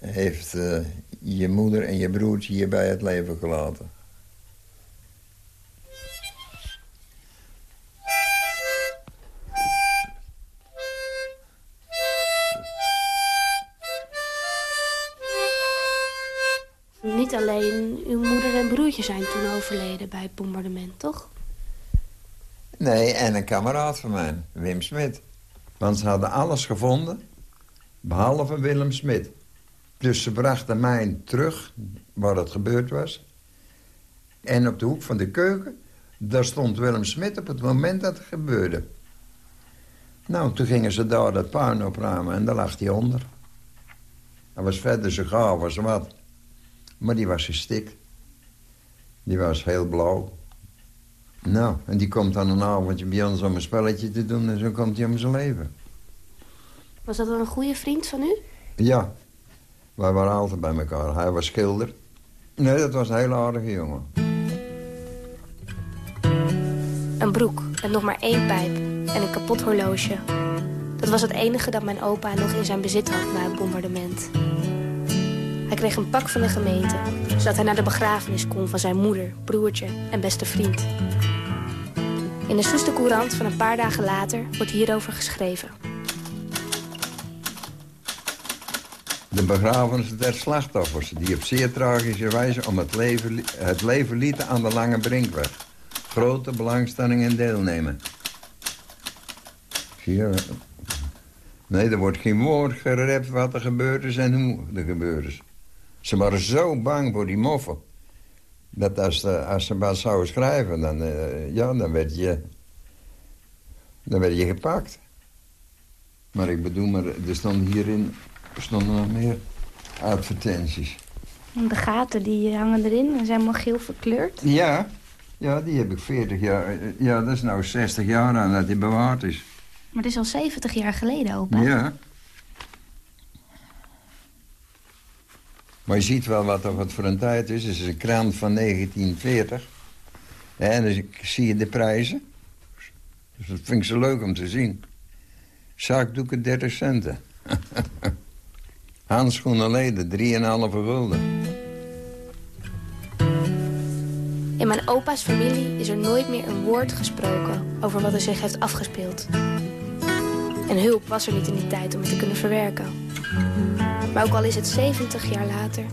heeft uh, je moeder en je broertje hier bij het leven gelaten. Broertje zijn toen overleden bij het bombardement, toch? Nee, en een kameraad van mij, Wim Smit. Want ze hadden alles gevonden, behalve Willem Smit. Dus ze brachten mij terug, waar het gebeurd was. En op de hoek van de keuken, daar stond Willem Smit op het moment dat het gebeurde. Nou, toen gingen ze daar dat puin opruimen en daar lag hij onder. Hij was verder zo gaaf als wat. Maar die was gestikt. Die was heel blauw. Nou, en die komt dan een avondje bij ons om een spelletje te doen... en zo komt hij om zijn leven. Was dat dan een goede vriend van u? Ja, wij waren altijd bij elkaar. Hij was schilder. Nee, dat was een hele aardige jongen. Een broek met nog maar één pijp en een kapot horloge. Dat was het enige dat mijn opa nog in zijn bezit had na het bombardement. Hij kreeg een pak van de gemeente, zodat hij naar de begrafenis kon van zijn moeder, broertje en beste vriend. In de Soeste Courant van een paar dagen later wordt hierover geschreven. De begrafenis der slachtoffers, die op zeer tragische wijze om het leven, het leven lieten aan de lange brinkweg. Grote belangstelling en deelnemen. Zie je? Nee, er wordt geen woord gerept wat er gebeurd is en hoe er gebeurd is. Ze waren zo bang voor die moffen. Dat als, de, als ze wat zouden schrijven, dan, uh, ja, dan, werd je, dan werd je gepakt. Maar ik bedoel, maar er stonden hierin er stonden nog meer advertenties. De gaten die hangen erin en zijn helemaal geel verkleurd. Ja, ja, die heb ik 40 jaar. Ja, dat is nou 60 jaar aan dat die bewaard is. Maar het is al 70 jaar geleden, opa. Ja. Maar je ziet wel wat wat voor een tijd is. Het is een krant van 1940. En dan zie je de prijzen. Dus dat vind ik zo leuk om te zien. Zakdoeken 30 centen. Handschoenen leden, 3,5 gulden. In mijn opa's familie is er nooit meer een woord gesproken over wat er zich heeft afgespeeld. En hulp was er niet in die tijd om het te kunnen verwerken. Maar ook al is het 70 jaar later,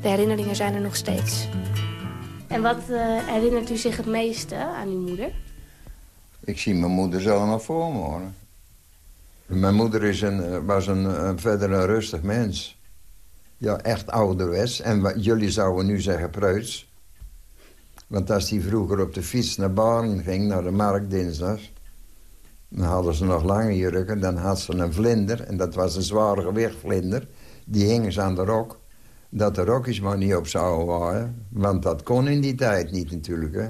de herinneringen zijn er nog steeds. En wat uh, herinnert u zich het meeste aan uw moeder? Ik zie mijn moeder zo nog voor me, hoor. Mijn moeder is een, was een, een, verder een rustig mens. Ja, echt ouderwets. En wat, jullie zouden nu zeggen preuts. Want als die vroeger op de fiets naar Baren ging, naar de markt dinsdag... dan hadden ze nog lange jurken, dan had ze een vlinder... en dat was een zware gewichtvlinder. Die hingen ze aan de rok. Dat de rokjes maar niet op zouden waaien. Want dat kon in die tijd niet natuurlijk, hè.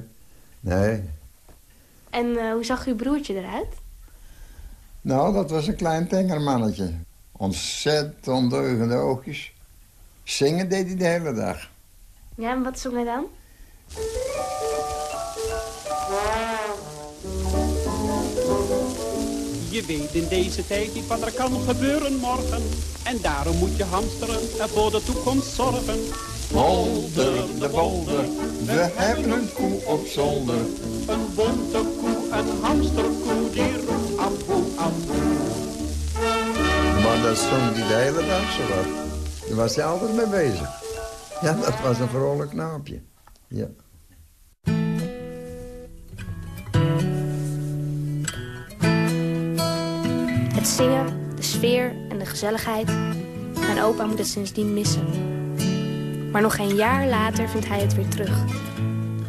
Nee. En uh, hoe zag uw broertje eruit? Nou, dat was een klein tengermannetje. Ontzettend ondeugende oogjes. Zingen deed hij de hele dag. Ja, en wat zong hij dan? Je weet in deze tijd niet wat er kan gebeuren morgen. En daarom moet je hamsteren en voor de toekomst zorgen. Bolder, de bolder, we hebben een koe op zolder. Een bonte koe, een hamsterkoe, die roept apoe, apoe. Maar dat stond hij de hele dag zo wat. Daar was hij altijd mee bezig. Ja, dat was een vrolijk knaapje. Ja. Het zingen, de sfeer en de gezelligheid. Mijn opa moet het sindsdien missen. Maar nog geen jaar later vindt hij het weer terug.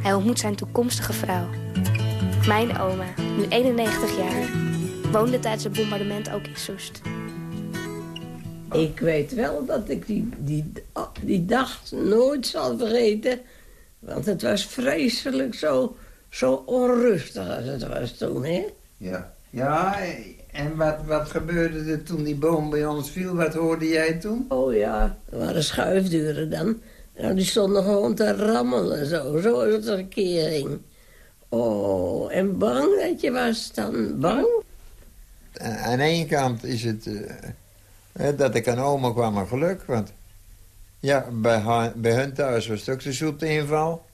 Hij ontmoet zijn toekomstige vrouw. Mijn oma, nu 91 jaar, woonde tijdens het bombardement ook in Soest. Ik weet wel dat ik die, die, die dag nooit zal vergeten. Want het was vreselijk zo, zo onrustig als het was toen, hè? Ja. Ja, en wat, wat gebeurde er toen die boom bij ons viel? Wat hoorde jij toen? Oh ja, er waren schuifdeuren dan. Nou, die stonden gewoon te rammelen zo. Zo is het een kering. Oh, en bang dat je was dan. Bang? Aan één kant is het... eh, dat ik aan oma kwam een geluk, want... Ja, bij, haar, bij hun thuis was het ook de zoete inval.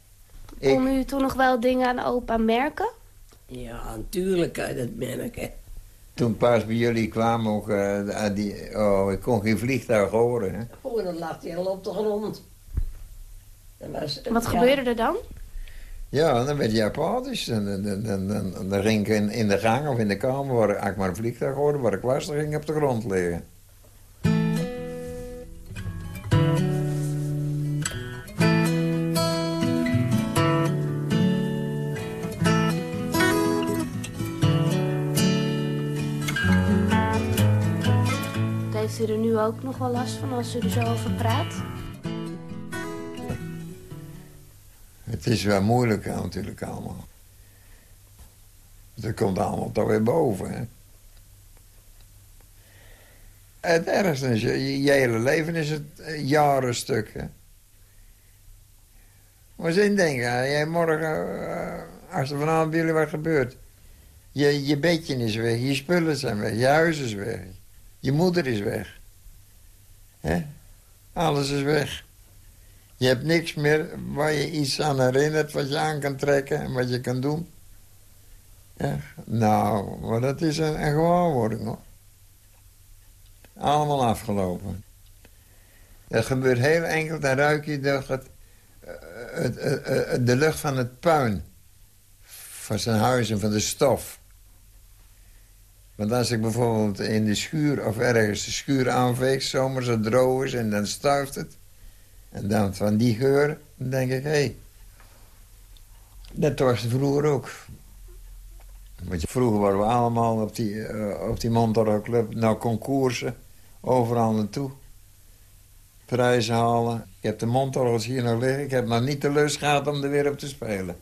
Ik, Kon u toen nog wel dingen aan opa merken? Ja, natuurlijk kan je dat merken. Toen pas bij jullie kwam ook... eh, die, oh, ik kon geen vliegtuig horen, hè. Oh, dan lag hij al op de grond. Was, Wat ja. gebeurde er dan? Ja, dan werd je apathisch. Dan, dan, dan, dan, dan, dan ging ik in, in de gang of in de kamer, waar ik maar een vliegtuig hoorde, waar ik was, dan ging ik op de grond liggen. Ook nog wel last van als u er zo over praat? Het is wel moeilijk natuurlijk allemaal. Dat komt allemaal toch weer boven, hè. Het ergste is, je, je hele leven is het eh, jarenstuk, hè. Maar eens indenken, hè, jij morgen, eh, als er vanavond bij jullie wat gebeurt... Je, je bedje is weg, je spullen zijn weg, je huis is weg. Je moeder is weg. Alles is weg. Je hebt niks meer waar je iets aan herinnert, wat je aan kan trekken en wat je kan doen. Nou, maar dat is een, een gewaarwording hoor. Allemaal afgelopen. Dat gebeurt heel enkel, dan ruik je de, het, het, het- het- de lucht van het puin. Van zijn huis en van de stof. Want als ik bijvoorbeeld in de schuur of ergens de schuur aanveeg, zomer zo droog is en dan stuift het. En dan van die geur, dan denk ik, hé, hey, dat was vroeger ook. Want vroeger waren we allemaal op die, eh, op die Club naar concoursen, overal naartoe. Prijzen halen. Ik heb de mondorgels hier nog liggen. Ik heb nog niet de lust gehad om er weer op te spelen.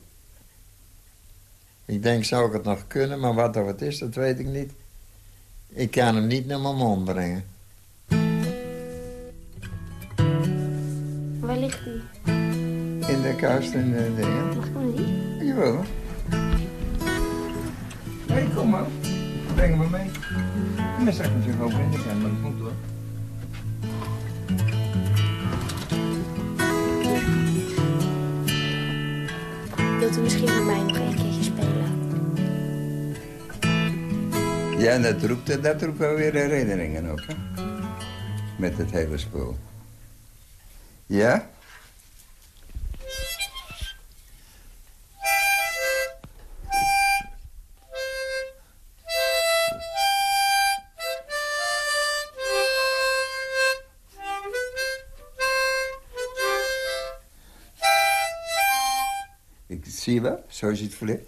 Ik denk, zou ik het nog kunnen, maar wat of het is, dat weet ik niet. Ik kan hem niet naar mijn mond brengen. Waar ligt die? In de kast en de dingen. Mag ik hem zien? Jawel. Nee, kom maar. Breng me mee. Mijn zak natuurlijk ook in de kant, maar dat moet wel. Wilt u misschien met mij nog een Ja, dat roept, dat roept wel weer herinneringen op, hè? Met het hele spul. Ja? Ik zie wel, zo is het verleden.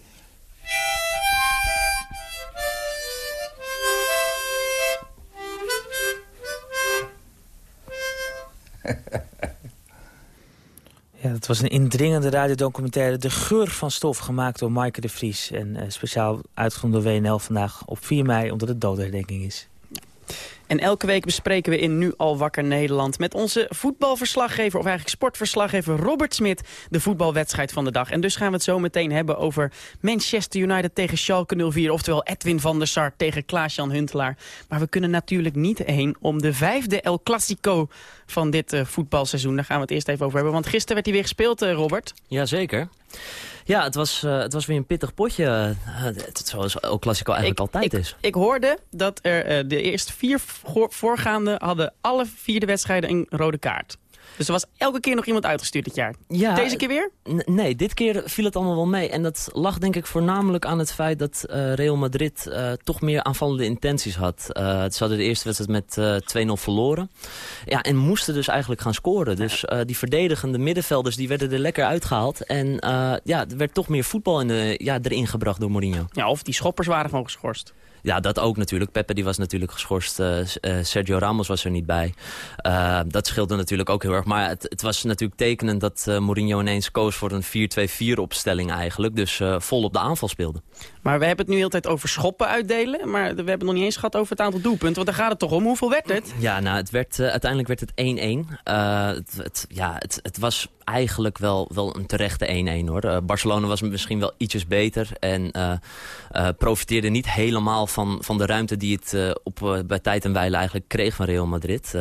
Dat was een indringende radiodocumentaire De Geur van Stof, gemaakt door Maaike de Vries. En eh, speciaal uitgezonden door WNL vandaag op 4 mei, omdat het dodenherdenking is. En elke week bespreken we in Nu al wakker Nederland... met onze voetbalverslaggever, of eigenlijk sportverslaggever Robert Smit... de voetbalwedstrijd van de dag. En dus gaan we het zo meteen hebben over Manchester United tegen Schalke 04... oftewel Edwin van der Sar tegen Klaas-Jan Huntelaar. Maar we kunnen natuurlijk niet heen om de vijfde El Clasico van dit uh, voetbalseizoen. Daar gaan we het eerst even over hebben. Want gisteren werd hij weer gespeeld, uh, Robert. Jazeker. Ja, het was, uh, het was weer een pittig potje. Uh, het, zoals El Clasico eigenlijk ik, altijd ik, is. Ik hoorde dat er uh, de eerste vier voorgaande hadden alle vier de wedstrijden een rode kaart. Dus er was elke keer nog iemand uitgestuurd dit jaar. Ja, Deze keer weer? Nee, dit keer viel het allemaal wel mee. En dat lag denk ik voornamelijk aan het feit dat uh, Real Madrid uh, toch meer aanvallende intenties had. Uh, ze hadden de eerste wedstrijd met 2-0 verloren. Ja, en moesten dus eigenlijk gaan scoren. Dus die verdedigende middenvelders die werden er lekker uitgehaald. En ja, er werd toch meer voetbal in de, ja, erin gebracht door Mourinho. Ja, of die schoppers waren gewoon geschorst. Ja, dat ook natuurlijk. Pepe die was natuurlijk geschorst. Uh, Sergio Ramos was er niet bij. Uh, dat scheelde natuurlijk ook heel erg. Maar het, het was natuurlijk tekenend dat Mourinho ineens koos voor een 4-2-4 opstelling eigenlijk. Dus vol op de aanval speelde. Maar we hebben het nu heel tijd over schoppen uitdelen. Maar we hebben het nog niet eens gehad over het aantal doelpunten. Want daar gaat het toch om. Hoeveel werd het? Ja, nou, het werd, uiteindelijk werd het 1-1. Het, het, ja, het, het was eigenlijk wel, wel een terechte 1-1 hoor. Uh, Barcelona was misschien wel ietsjes beter en profiteerde niet helemaal van, van de ruimte die het op, bij tijd en wijle eigenlijk kreeg van Real Madrid.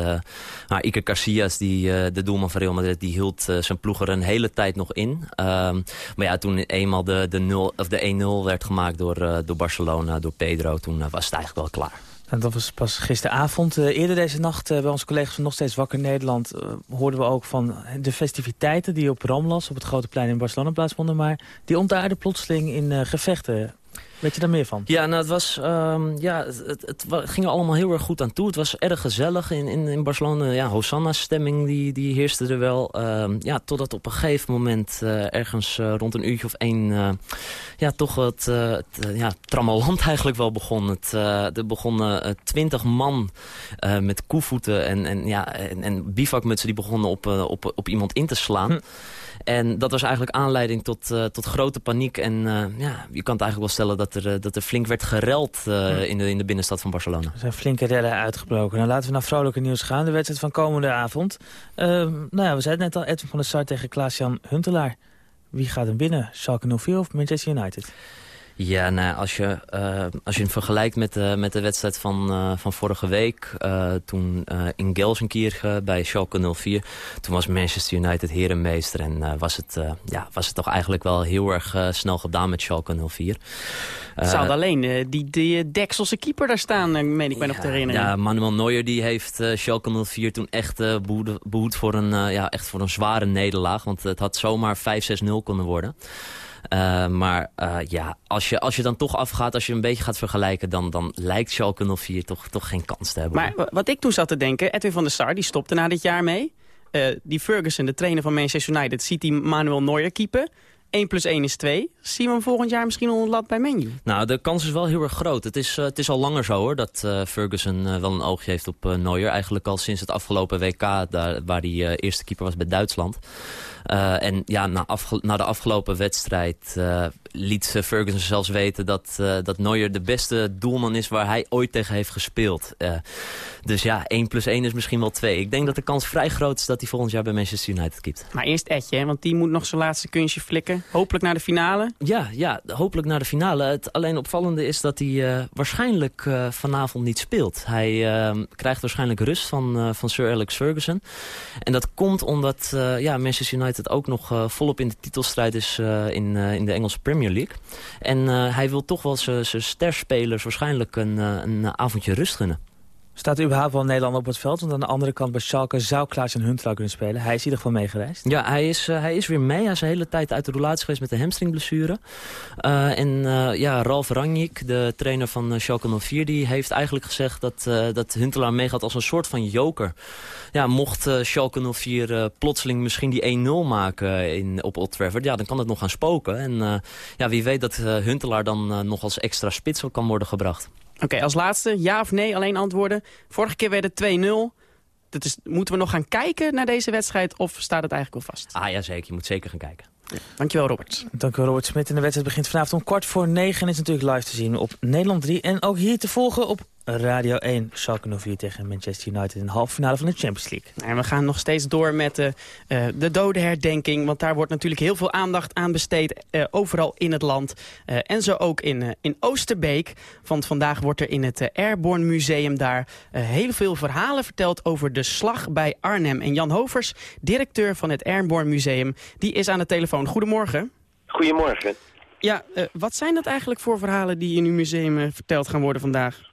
maar Iker Casillas, die, de doelman van Real Madrid, die hield zijn ploeg er een hele tijd nog in. Ehm, maar ja, toen eenmaal de, de, 0, of de 1-0 werd gemaakt door, door Barcelona, door Pedro, toen was het eigenlijk wel klaar. En dat was pas gisteravond. Uh, eerder deze nacht bij onze collega's van Nog Steeds Wakker Nederland... Hoorden we ook van de festiviteiten die op Ramlas... op het Grote Plein in Barcelona plaatsvonden. Maar die ontaarden plotseling in gevechten. Weet je daar meer van? Ja, nou, het, was, um, ja, het, het, het, ging er allemaal heel erg goed aan toe. Het was erg gezellig in, in, in Barcelona. Ja, Hosanna-stemming die, die heerste er wel. Um, ja, totdat op een gegeven moment uh, ergens uh, rond een uurtje of één... Uh, ja, toch het, het ja, trammeland eigenlijk wel begon. Het, er begonnen twintig man met koevoeten en, en, ja, en, en bivakmutsen... die begonnen op, op, op iemand in te slaan. Hm. En dat was eigenlijk aanleiding tot, uh, tot grote paniek. En uh, ja, je kan het eigenlijk wel stellen dat er, uh, dat er flink werd gereld in, de, in de binnenstad van Barcelona. Er zijn flinke rellen uitgebroken. Nou, laten we naar vrolijke nieuws gaan. De wedstrijd van komende avond. Ehm, nou ja, we zeiden net al, Edwin van der Sar tegen Klaas-Jan Huntelaar. Wie gaat hem winnen? Schalke 04 of Manchester United? Ja, nou, als je, uh, als je hem vergelijkt met, uh, met de wedstrijd van, uh, van vorige week... toen in Gelsenkirchen bij Schalke 04... toen was Manchester United herenmeester... en was, het, ja, was het toch eigenlijk wel heel erg snel gedaan met Schalke 04. Het zou alleen die, die Dekselse keeper daar staan, meen ik mij ja, nog te herinneren. Ja, Manuel Neuer die heeft Schalke 04 toen echt behoed, behoed voor, een, ja, echt voor een zware nederlaag. Want het had zomaar 5-6-0 kunnen worden. Uh, maar uh, ja, als je, als je dan toch afgaat, als je een beetje gaat vergelijken... dan, dan lijkt Schalke 04 toch, toch geen kans te hebben. Maar wat ik toen zat te denken, Edwin van der Sar, die stopte na dit jaar mee. Uh, die Ferguson, de trainer van Manchester United, ziet die Manuel Neuer keeper. 1 plus 1 is 2. Zien we hem volgend jaar misschien onder lat bij menu? Nou, de kans is wel heel erg groot. Het is, uh, het is al langer zo hoor, dat uh, Ferguson uh, wel een oogje heeft op Neuer. Eigenlijk al sinds het afgelopen WK, daar, waar hij eerste keeper was bij Duitsland. En ja, na, na, de afgelopen wedstrijd liet Ferguson zelfs weten dat, dat Neuer de beste doelman is waar hij ooit tegen heeft gespeeld. dus ja, 1 plus 1 is misschien wel 2. Ik denk dat de kans vrij groot is dat hij volgend jaar bij Manchester United keept. Maar eerst Etje, hè, want die moet nog zijn laatste kunstje flikken. Hopelijk naar de finale. Ja, ja hopelijk naar de finale. Het alleen opvallende is dat hij uh, waarschijnlijk uh, vanavond niet speelt. Hij uh, krijgt waarschijnlijk rust van, van Sir Alex Ferguson. En dat komt omdat ja, Manchester United ook nog volop in de titelstrijd is in, in de Engelse Premier League. En hij wil toch wel zijn sterspelers waarschijnlijk een, een avondje rust gunnen. Staat er überhaupt wel Nederland op het veld? Want aan de andere kant bij Schalke zou Klaas en Huntelaar kunnen spelen. Hij is in ieder geval meegereisd. Ja, hij is, uh, hij is weer mee. Hij is de hele tijd uit de roulatie geweest met de hamstringblessure. Uh, en uh, ja, Ralf Ranjik, de trainer van Schalke 04... die heeft eigenlijk gezegd dat, dat Huntelaar meegaat als een soort van joker. Ja, mocht Schalke 04 plotseling misschien die 1-0 maken in, op Old Trafford... ja, dan kan het nog gaan spoken. En ja, wie weet dat Huntelaar dan nog als extra spits kan worden gebracht. Oké, okay, als laatste, ja of nee, alleen antwoorden. Vorige keer werd het 2-0. Dat is, moeten we nog gaan kijken naar deze wedstrijd of staat het eigenlijk wel vast? Ah ja, zeker. Je moet zeker gaan kijken. Ja. Dankjewel, Robert. Dankjewel, Robert Smit. En de wedstrijd begint vanavond om kwart voor negen. En is natuurlijk live te zien op Nederland 3. En ook hier te volgen op Radio 1. Schalke 04 tegen Manchester United in de halve finale van de Champions League. En we gaan nog steeds door met de, uh, de dodenherdenking. Want daar wordt natuurlijk heel veel aandacht aan besteed. Uh, overal in het land. Uh, en zo ook in, in Oosterbeek. Want vandaag wordt er in het Airborne Museum daar heel veel verhalen verteld over de slag bij Arnhem. En Jan Hovers, directeur van het Airborne Museum, die is aan de telefoon. Goedemorgen. Goedemorgen. Ja, wat zijn dat eigenlijk voor verhalen die in uw museum verteld gaan worden vandaag?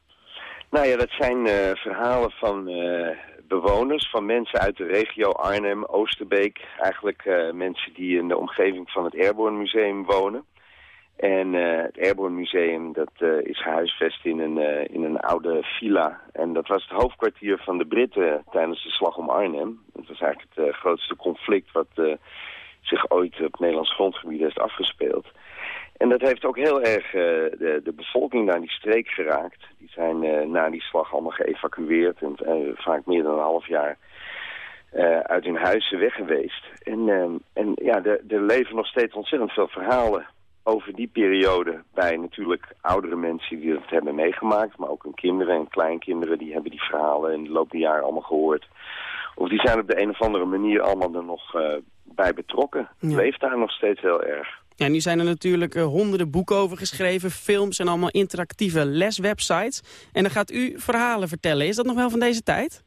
Nou ja, dat zijn uh, verhalen van uh, bewoners, van mensen uit de regio Arnhem, Oosterbeek. Eigenlijk uh, mensen die in de omgeving van het Airborne Museum wonen. En het Airborne Museum dat, is gehuisvest in een, in een oude villa. En dat was het hoofdkwartier van de Britten tijdens de slag om Arnhem. Dat was eigenlijk het grootste conflict wat zich ooit op Nederlands grondgebied heeft afgespeeld. En dat heeft ook heel erg uh, de, de, bevolking naar die streek geraakt. Die zijn uh, na die slag allemaal geëvacueerd en uh, vaak meer dan een half jaar uit hun huizen weg geweest. En, en ja, er, er leven nog steeds ontzettend veel verhalen over die periode bij natuurlijk oudere mensen die het hebben meegemaakt. Maar ook hun kinderen en kleinkinderen die hebben die verhalen in de loop der jaren allemaal gehoord. Of die zijn op de een of andere manier allemaal er nog bij betrokken. Het leeft daar nog steeds heel erg. Nu zijn er natuurlijk uh, honderden boeken over geschreven, films en allemaal interactieve leswebsites. En dan gaat u verhalen vertellen. Is dat nog wel van deze tijd?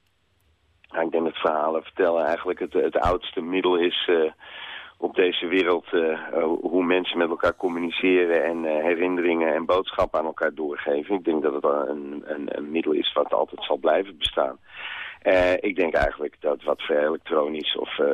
Ja, ik denk dat verhalen vertellen eigenlijk het, het oudste middel is uh, op deze wereld. Uh, hoe mensen met elkaar communiceren en herinneringen en boodschappen aan elkaar doorgeven. Ik denk dat het een, een middel is wat altijd zal blijven bestaan. Uh, ik denk eigenlijk dat wat voor elektronisch of uh,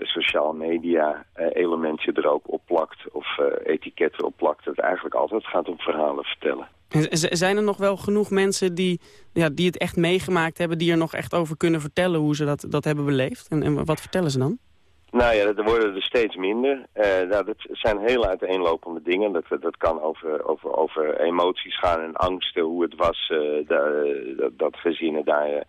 sociaal media uh, elementje er ook op plakt of etiketten op plakt, dat het eigenlijk altijd gaat om verhalen vertellen. En zijn er nog wel genoeg mensen die, ja, die het echt meegemaakt hebben, die er nog echt over kunnen vertellen hoe ze dat, dat hebben beleefd? En, en wat vertellen ze dan? Nou ja, er worden er steeds minder. nou, dat zijn heel uiteenlopende dingen. Dat, dat kan over, over, over emoties gaan en angsten, hoe het was dat, dat gezinnen daar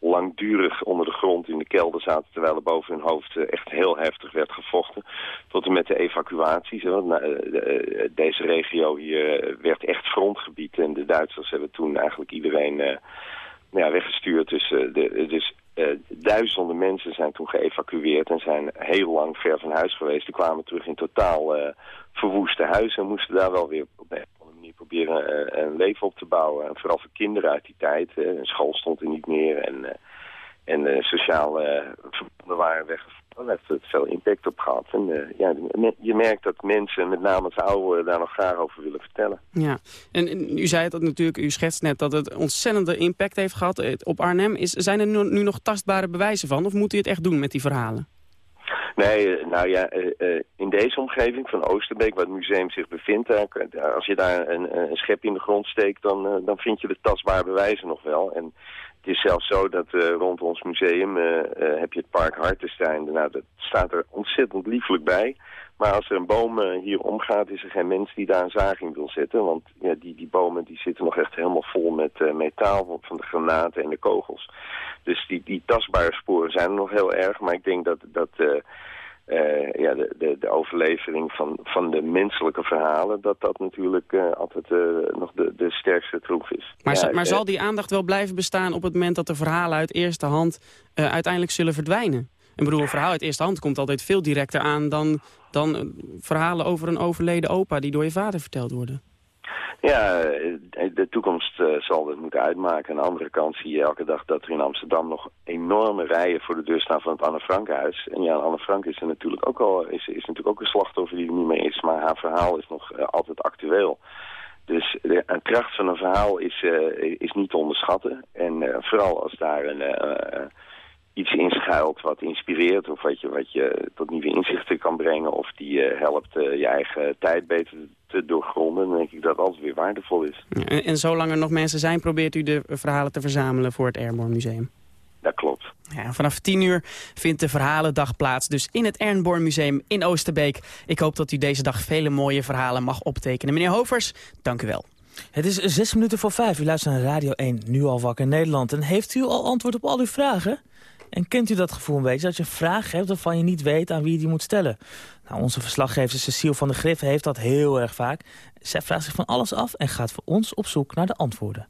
langdurig onder de grond in de kelder zaten... terwijl er boven hun hoofd eh, echt heel heftig werd gevochten. Tot en met de evacuaties. Want eh, eh, deze regio hier werd echt frontgebied. En de Duitsers hebben toen eigenlijk iedereen ja, weggestuurd. Dus, de, dus duizenden mensen zijn toen geëvacueerd en zijn heel lang ver van huis geweest. Die kwamen terug in totaal verwoeste huizen en moesten daar wel weer op proberen uh, een leven op te bouwen. En vooral voor kinderen uit die tijd. School stond er niet meer en, uh, en sociale verbonden waren weggevallen. Daar heeft het veel impact op gehad. En ja, je merkt dat mensen, met name het oude, daar nog graag over willen vertellen. Ja, en, u zei het natuurlijk, u schetst net dat het ontzettende impact heeft gehad op Arnhem. Is, zijn er nu nog tastbare bewijzen van? Of moet u het echt doen met die verhalen? Nee, eh, nou ja, eh, eh, in deze omgeving van Oosterbeek, waar het museum zich bevindt, als je daar een, een schep in de grond steekt, dan, dan vind je de tastbare bewijzen nog wel. En het is zelfs zo dat rond ons museum heb je het park Hartenstein. Nou, dat staat er ontzettend liefelijk bij. Maar als er een boom hier omgaat, is er geen mens die daar een zaag in wil zetten. Want ja, die, die bomen die zitten nog echt helemaal vol met metaal van de granaten en de kogels. Dus die, die tastbare sporen zijn er nog heel erg. Maar ik denk dat, dat uh, ja, de, de, de, overlevering van, van de menselijke verhalen... dat dat natuurlijk uh, altijd uh, nog de, de sterkste troef is. Maar, ja, maar zal die aandacht wel blijven bestaan op het moment dat de verhalen uit eerste hand... uiteindelijk zullen verdwijnen? Ik bedoel, een verhaal uit eerste hand komt altijd veel directer aan... dan, dan verhalen over een overleden opa die door je vader verteld worden. Ja, eh, de toekomst uh, zal het moeten uitmaken. Aan de andere kant zie je elke dag dat er in Amsterdam nog enorme rijen voor de deur staan van het Anne Frankhuis. En ja, Anne Frank is er natuurlijk ook al is, is natuurlijk ook een slachtoffer die er niet meer is, maar haar verhaal is nog uh, altijd actueel. Dus de kracht van een verhaal is, is niet te onderschatten. En vooral als daar een iets inschuilt wat inspireert of wat je, wat je tot nieuwe inzichten kan brengen of die helpt je eigen tijd beter te doorgronden, dan denk ik dat alles weer waardevol is. en, en zolang er nog mensen zijn, probeert u de verhalen te verzamelen voor het Airborne Museum? Dat klopt. Ja, vanaf 10 uur vindt de Verhalendag plaats, dus in het Ernborn Museum in Oosterbeek. Ik hoop dat u deze dag vele mooie verhalen mag optekenen. Meneer Hovers, dank u wel. Het is zes minuten voor vijf. U luistert naar Radio 1, nu al wakker in Nederland. En heeft u al antwoord op al uw vragen? En kent u dat gevoel een beetje, dat je een vraag hebt waarvan je niet weet aan wie je die moet stellen? Nou, onze verslaggever Cecile van der Griff heeft dat heel erg vaak. Zij vraagt zich van alles af en gaat voor ons op zoek naar de antwoorden.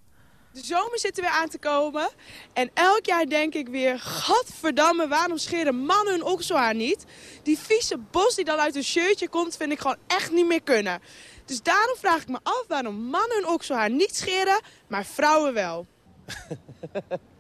De zomer zit er weer aan te komen. En elk jaar denk ik weer... Gadverdamme, waarom scheren mannen hun okselhaar niet? Die vieze bos die dan uit een shirtje komt... vind ik gewoon echt niet meer kunnen. Dus daarom vraag ik me af waarom mannen hun okselhaar niet scheren... maar vrouwen wel.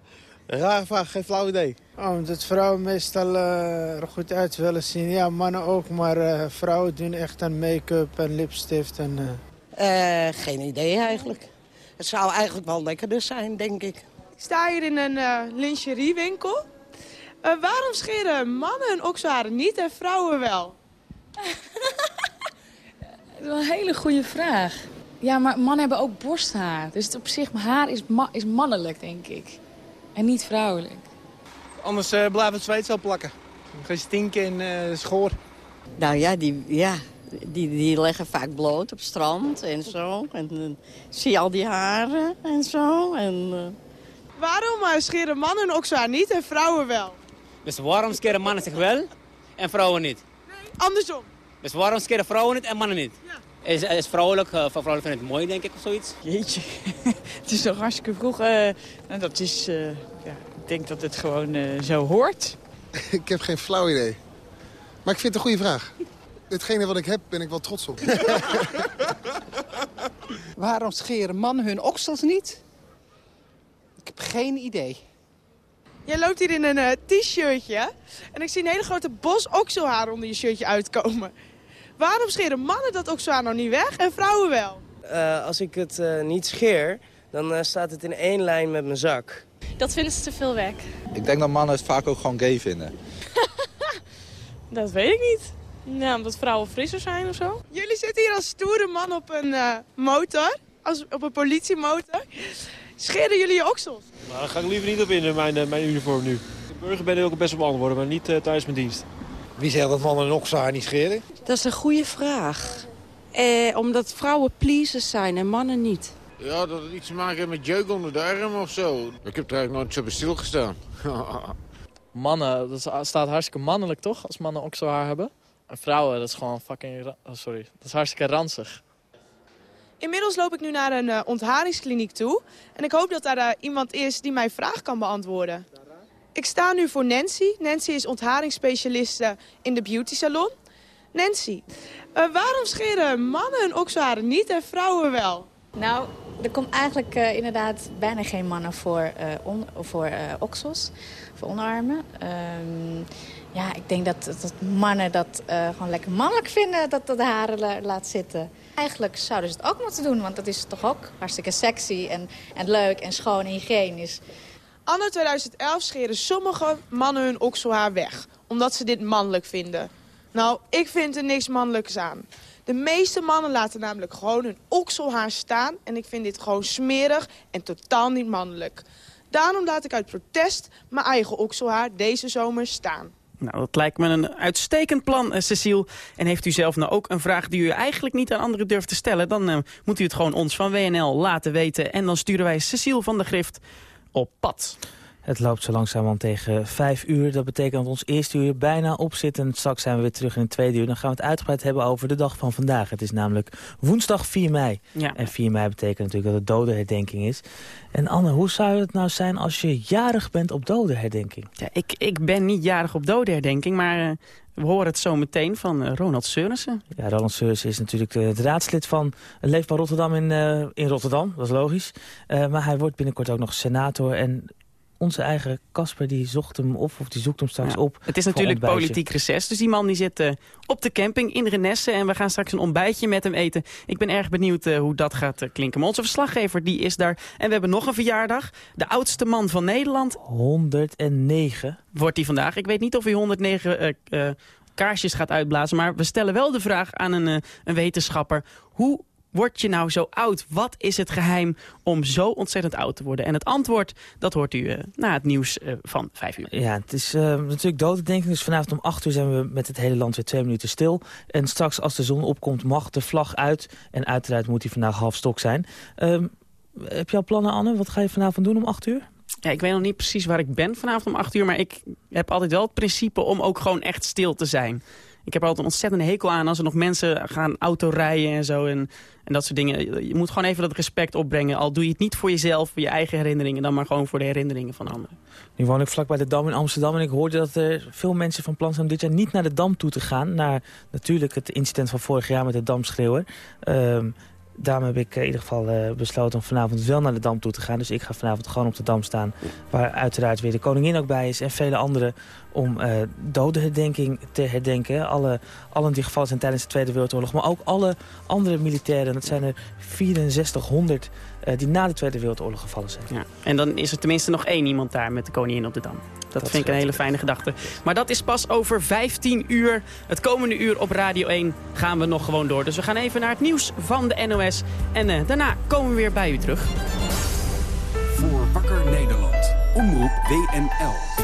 Rare vraag, geen flauw idee. Oh, omdat vrouwen meestal eh, er goed uit willen zien. Ja, mannen ook, maar eh, vrouwen doen echt aan make-up en lipstift. En, eh. geen idee eigenlijk. Het zou eigenlijk wel lekkerder zijn, denk ik. Ik sta hier in een uh, lingeriewinkel. waarom scheren mannen hun okselharen niet en vrouwen wel? Dat is wel een hele goede vraag. Ja, maar mannen hebben ook borsthaar. Dus op zich, haar is, ma is mannelijk, denk ik. En niet vrouwelijk. Anders uh, blijft het zweet zo plakken. Geen stinken en uh, schoor. Nou ja, die, ja die, die leggen vaak bloot op het strand en zo. En dan zie je al die haren en zo. En, uh... Waarom scheren mannen ook zo niet en vrouwen wel? Dus waarom scheren mannen zich wel en vrouwen niet? Nee, andersom. Dus waarom scheren vrouwen niet en mannen niet? Ja. Is, is vrouwelijk, uh, vrouwelijk vinden het mooi, denk ik, of zoiets? Jeetje, het is nog hartstikke vroeg. Uh, en dat is, uh, ja, ik denk dat het gewoon zo hoort. ik heb geen flauw idee. Maar ik vind het een goede vraag. Hetgene wat ik heb, ben ik wel trots op. Waarom scheren mannen hun oksels niet? Ik heb geen idee. Jij loopt hier in een t-shirtje en ik zie een hele grote bos okselhaar onder je shirtje uitkomen. Waarom scheren mannen dat ook zo nou niet weg en vrouwen wel? Uh, als ik het uh, niet scheer, dan uh, staat het in één lijn met mijn zak. Dat vinden ze te veel werk. Ik denk dat mannen het vaak ook gewoon gay vinden. dat weet ik niet. Nou, omdat vrouwen frisser zijn of zo. Jullie zitten hier als stoere man op een motor, als, op een politiemotor. Scheren jullie je oksels? Nou, daar ga ik liever niet op in, mijn, mijn uniform nu. De burger ben ik ook best wel antwoorden, maar niet tijdens mijn dienst. Wie zegt dat mannen een okselhaar niet scheren? Dat is een goede vraag. Eh, omdat vrouwen pleasers zijn en mannen niet. Ja, dat het iets te maken heeft met jeuk onder de arm of zo. Ik heb er eigenlijk nooit zo bij stilgestaan. mannen, dat staat hartstikke mannelijk toch? Als mannen okselhaar hebben. En vrouwen, dat is gewoon fucking... Oh, sorry, dat is hartstikke ranzig. Inmiddels loop ik nu naar een uh, ontharingskliniek toe. En ik hoop dat daar uh, iemand is die mijn vraag kan beantwoorden. Ik sta nu voor Nancy. Nancy is ontharingsspecialiste in de beauty salon. Nancy, uh, waarom scheren mannen hun okselharen niet en vrouwen wel? Nou, er komt eigenlijk uh, inderdaad bijna geen mannen voor, uh, on, voor oksels, voor onderarmen. Um, ja, ik denk dat, dat mannen dat gewoon lekker mannelijk vinden, dat de haren la, laat zitten. Eigenlijk zouden ze het ook moeten doen, want dat is toch ook hartstikke sexy en, en leuk en schoon en hygiënisch. Anno 2011 scheren sommige mannen hun okselhaar weg, omdat ze dit mannelijk vinden. Nou, ik vind er niks mannelijks aan. De meeste mannen laten namelijk gewoon hun okselhaar staan... en ik vind dit gewoon smerig en totaal niet mannelijk. Daarom laat ik uit protest mijn eigen okselhaar deze zomer staan. Nou, dat lijkt me een uitstekend plan, uh, Cecile. En heeft u zelf nou ook een vraag die u eigenlijk niet aan anderen durft te stellen... dan uh, moet u het gewoon ons van WNL laten weten. En dan sturen wij Cecile van de Grift op pad. Het loopt zo langzaam tegen vijf uur. Dat betekent dat ons eerste uur bijna op zit. En straks zijn we weer terug in het tweede uur. Dan gaan we het uitgebreid hebben over de dag van vandaag. Het is namelijk woensdag 4 mei. Ja. En 4 mei betekent natuurlijk dat het dodenherdenking is. En Anne, hoe zou het nou zijn als je jarig bent op dodenherdenking? Ja, ik, ik ben niet jarig op dodenherdenking, maar... Uh... We horen het zo meteen van uh, Ronald Seurissen. Ja, Ronald Seurissen is natuurlijk de, het raadslid van Leefbaar Rotterdam in, uh, in Rotterdam. Dat is logisch. Uh, maar hij wordt binnenkort ook nog senator. En onze eigen Casper die zocht hem op, of die zoekt hem straks ja. op. Het is natuurlijk politiek reces, dus die man die zit uh, op de camping in Renesse... en we gaan straks een ontbijtje met hem eten. Ik ben erg benieuwd uh, hoe dat gaat uh, klinken. Maar onze verslaggever die is daar. En we hebben nog een verjaardag. De oudste man van Nederland. 109. Wordt hij vandaag. Ik weet niet of hij 109 kaarsjes gaat uitblazen... maar we stellen wel de vraag aan een, een wetenschapper... hoe word je nou zo oud? Wat is het geheim om zo ontzettend oud te worden? En het antwoord, dat hoort u uh, na het nieuws uh, van vijf uur. Ja, het is uh, natuurlijk dodendenking. Dus vanavond om acht uur zijn we met het hele land weer twee minuten stil. En straks als de zon opkomt mag de vlag uit. En uiteraard moet hij vandaag half stok zijn. Um, heb je al plannen, Anne? Wat ga je vanavond doen om acht uur? Ja, ik weet nog niet precies waar ik ben vanavond om acht uur. Maar ik heb altijd wel het principe om ook gewoon echt stil te zijn. Ik heb er altijd een ontzettende hekel aan als er nog mensen gaan autorijden en zo. En, en dat soort dingen. Je moet gewoon even dat respect opbrengen. Al doe je het niet voor jezelf, voor je eigen herinneringen... dan maar gewoon voor de herinneringen van anderen. Nu woon ik vlak bij de Dam in Amsterdam en ik hoorde dat er veel mensen van plan zijn dit jaar niet naar de Dam toe te gaan. Naar natuurlijk het incident van vorig jaar met de Damschreeuwer. Um, daarom heb ik in ieder geval uh, besloten om vanavond wel naar de Dam toe te gaan. Dus ik ga vanavond gewoon op de Dam staan. Waar uiteraard weer de koningin ook bij is. En vele anderen om uh, dodenherdenking te herdenken. Alle, allen die gevallen zijn tijdens de Tweede Wereldoorlog. Maar ook alle andere militairen. Dat zijn er 6400 uh, die na de Tweede Wereldoorlog gevallen zijn. Ja. En dan is er tenminste nog één iemand daar met de koningin op de Dam. Dat, dat vind ik een hele fijne gedachte. Maar dat is pas over 15 uur. Het komende uur op Radio 1 gaan we nog gewoon door. Dus we gaan even naar het nieuws van de NOS. En uh, daarna komen we weer bij u terug. Voor Wakker Nederland. Omroep WNL.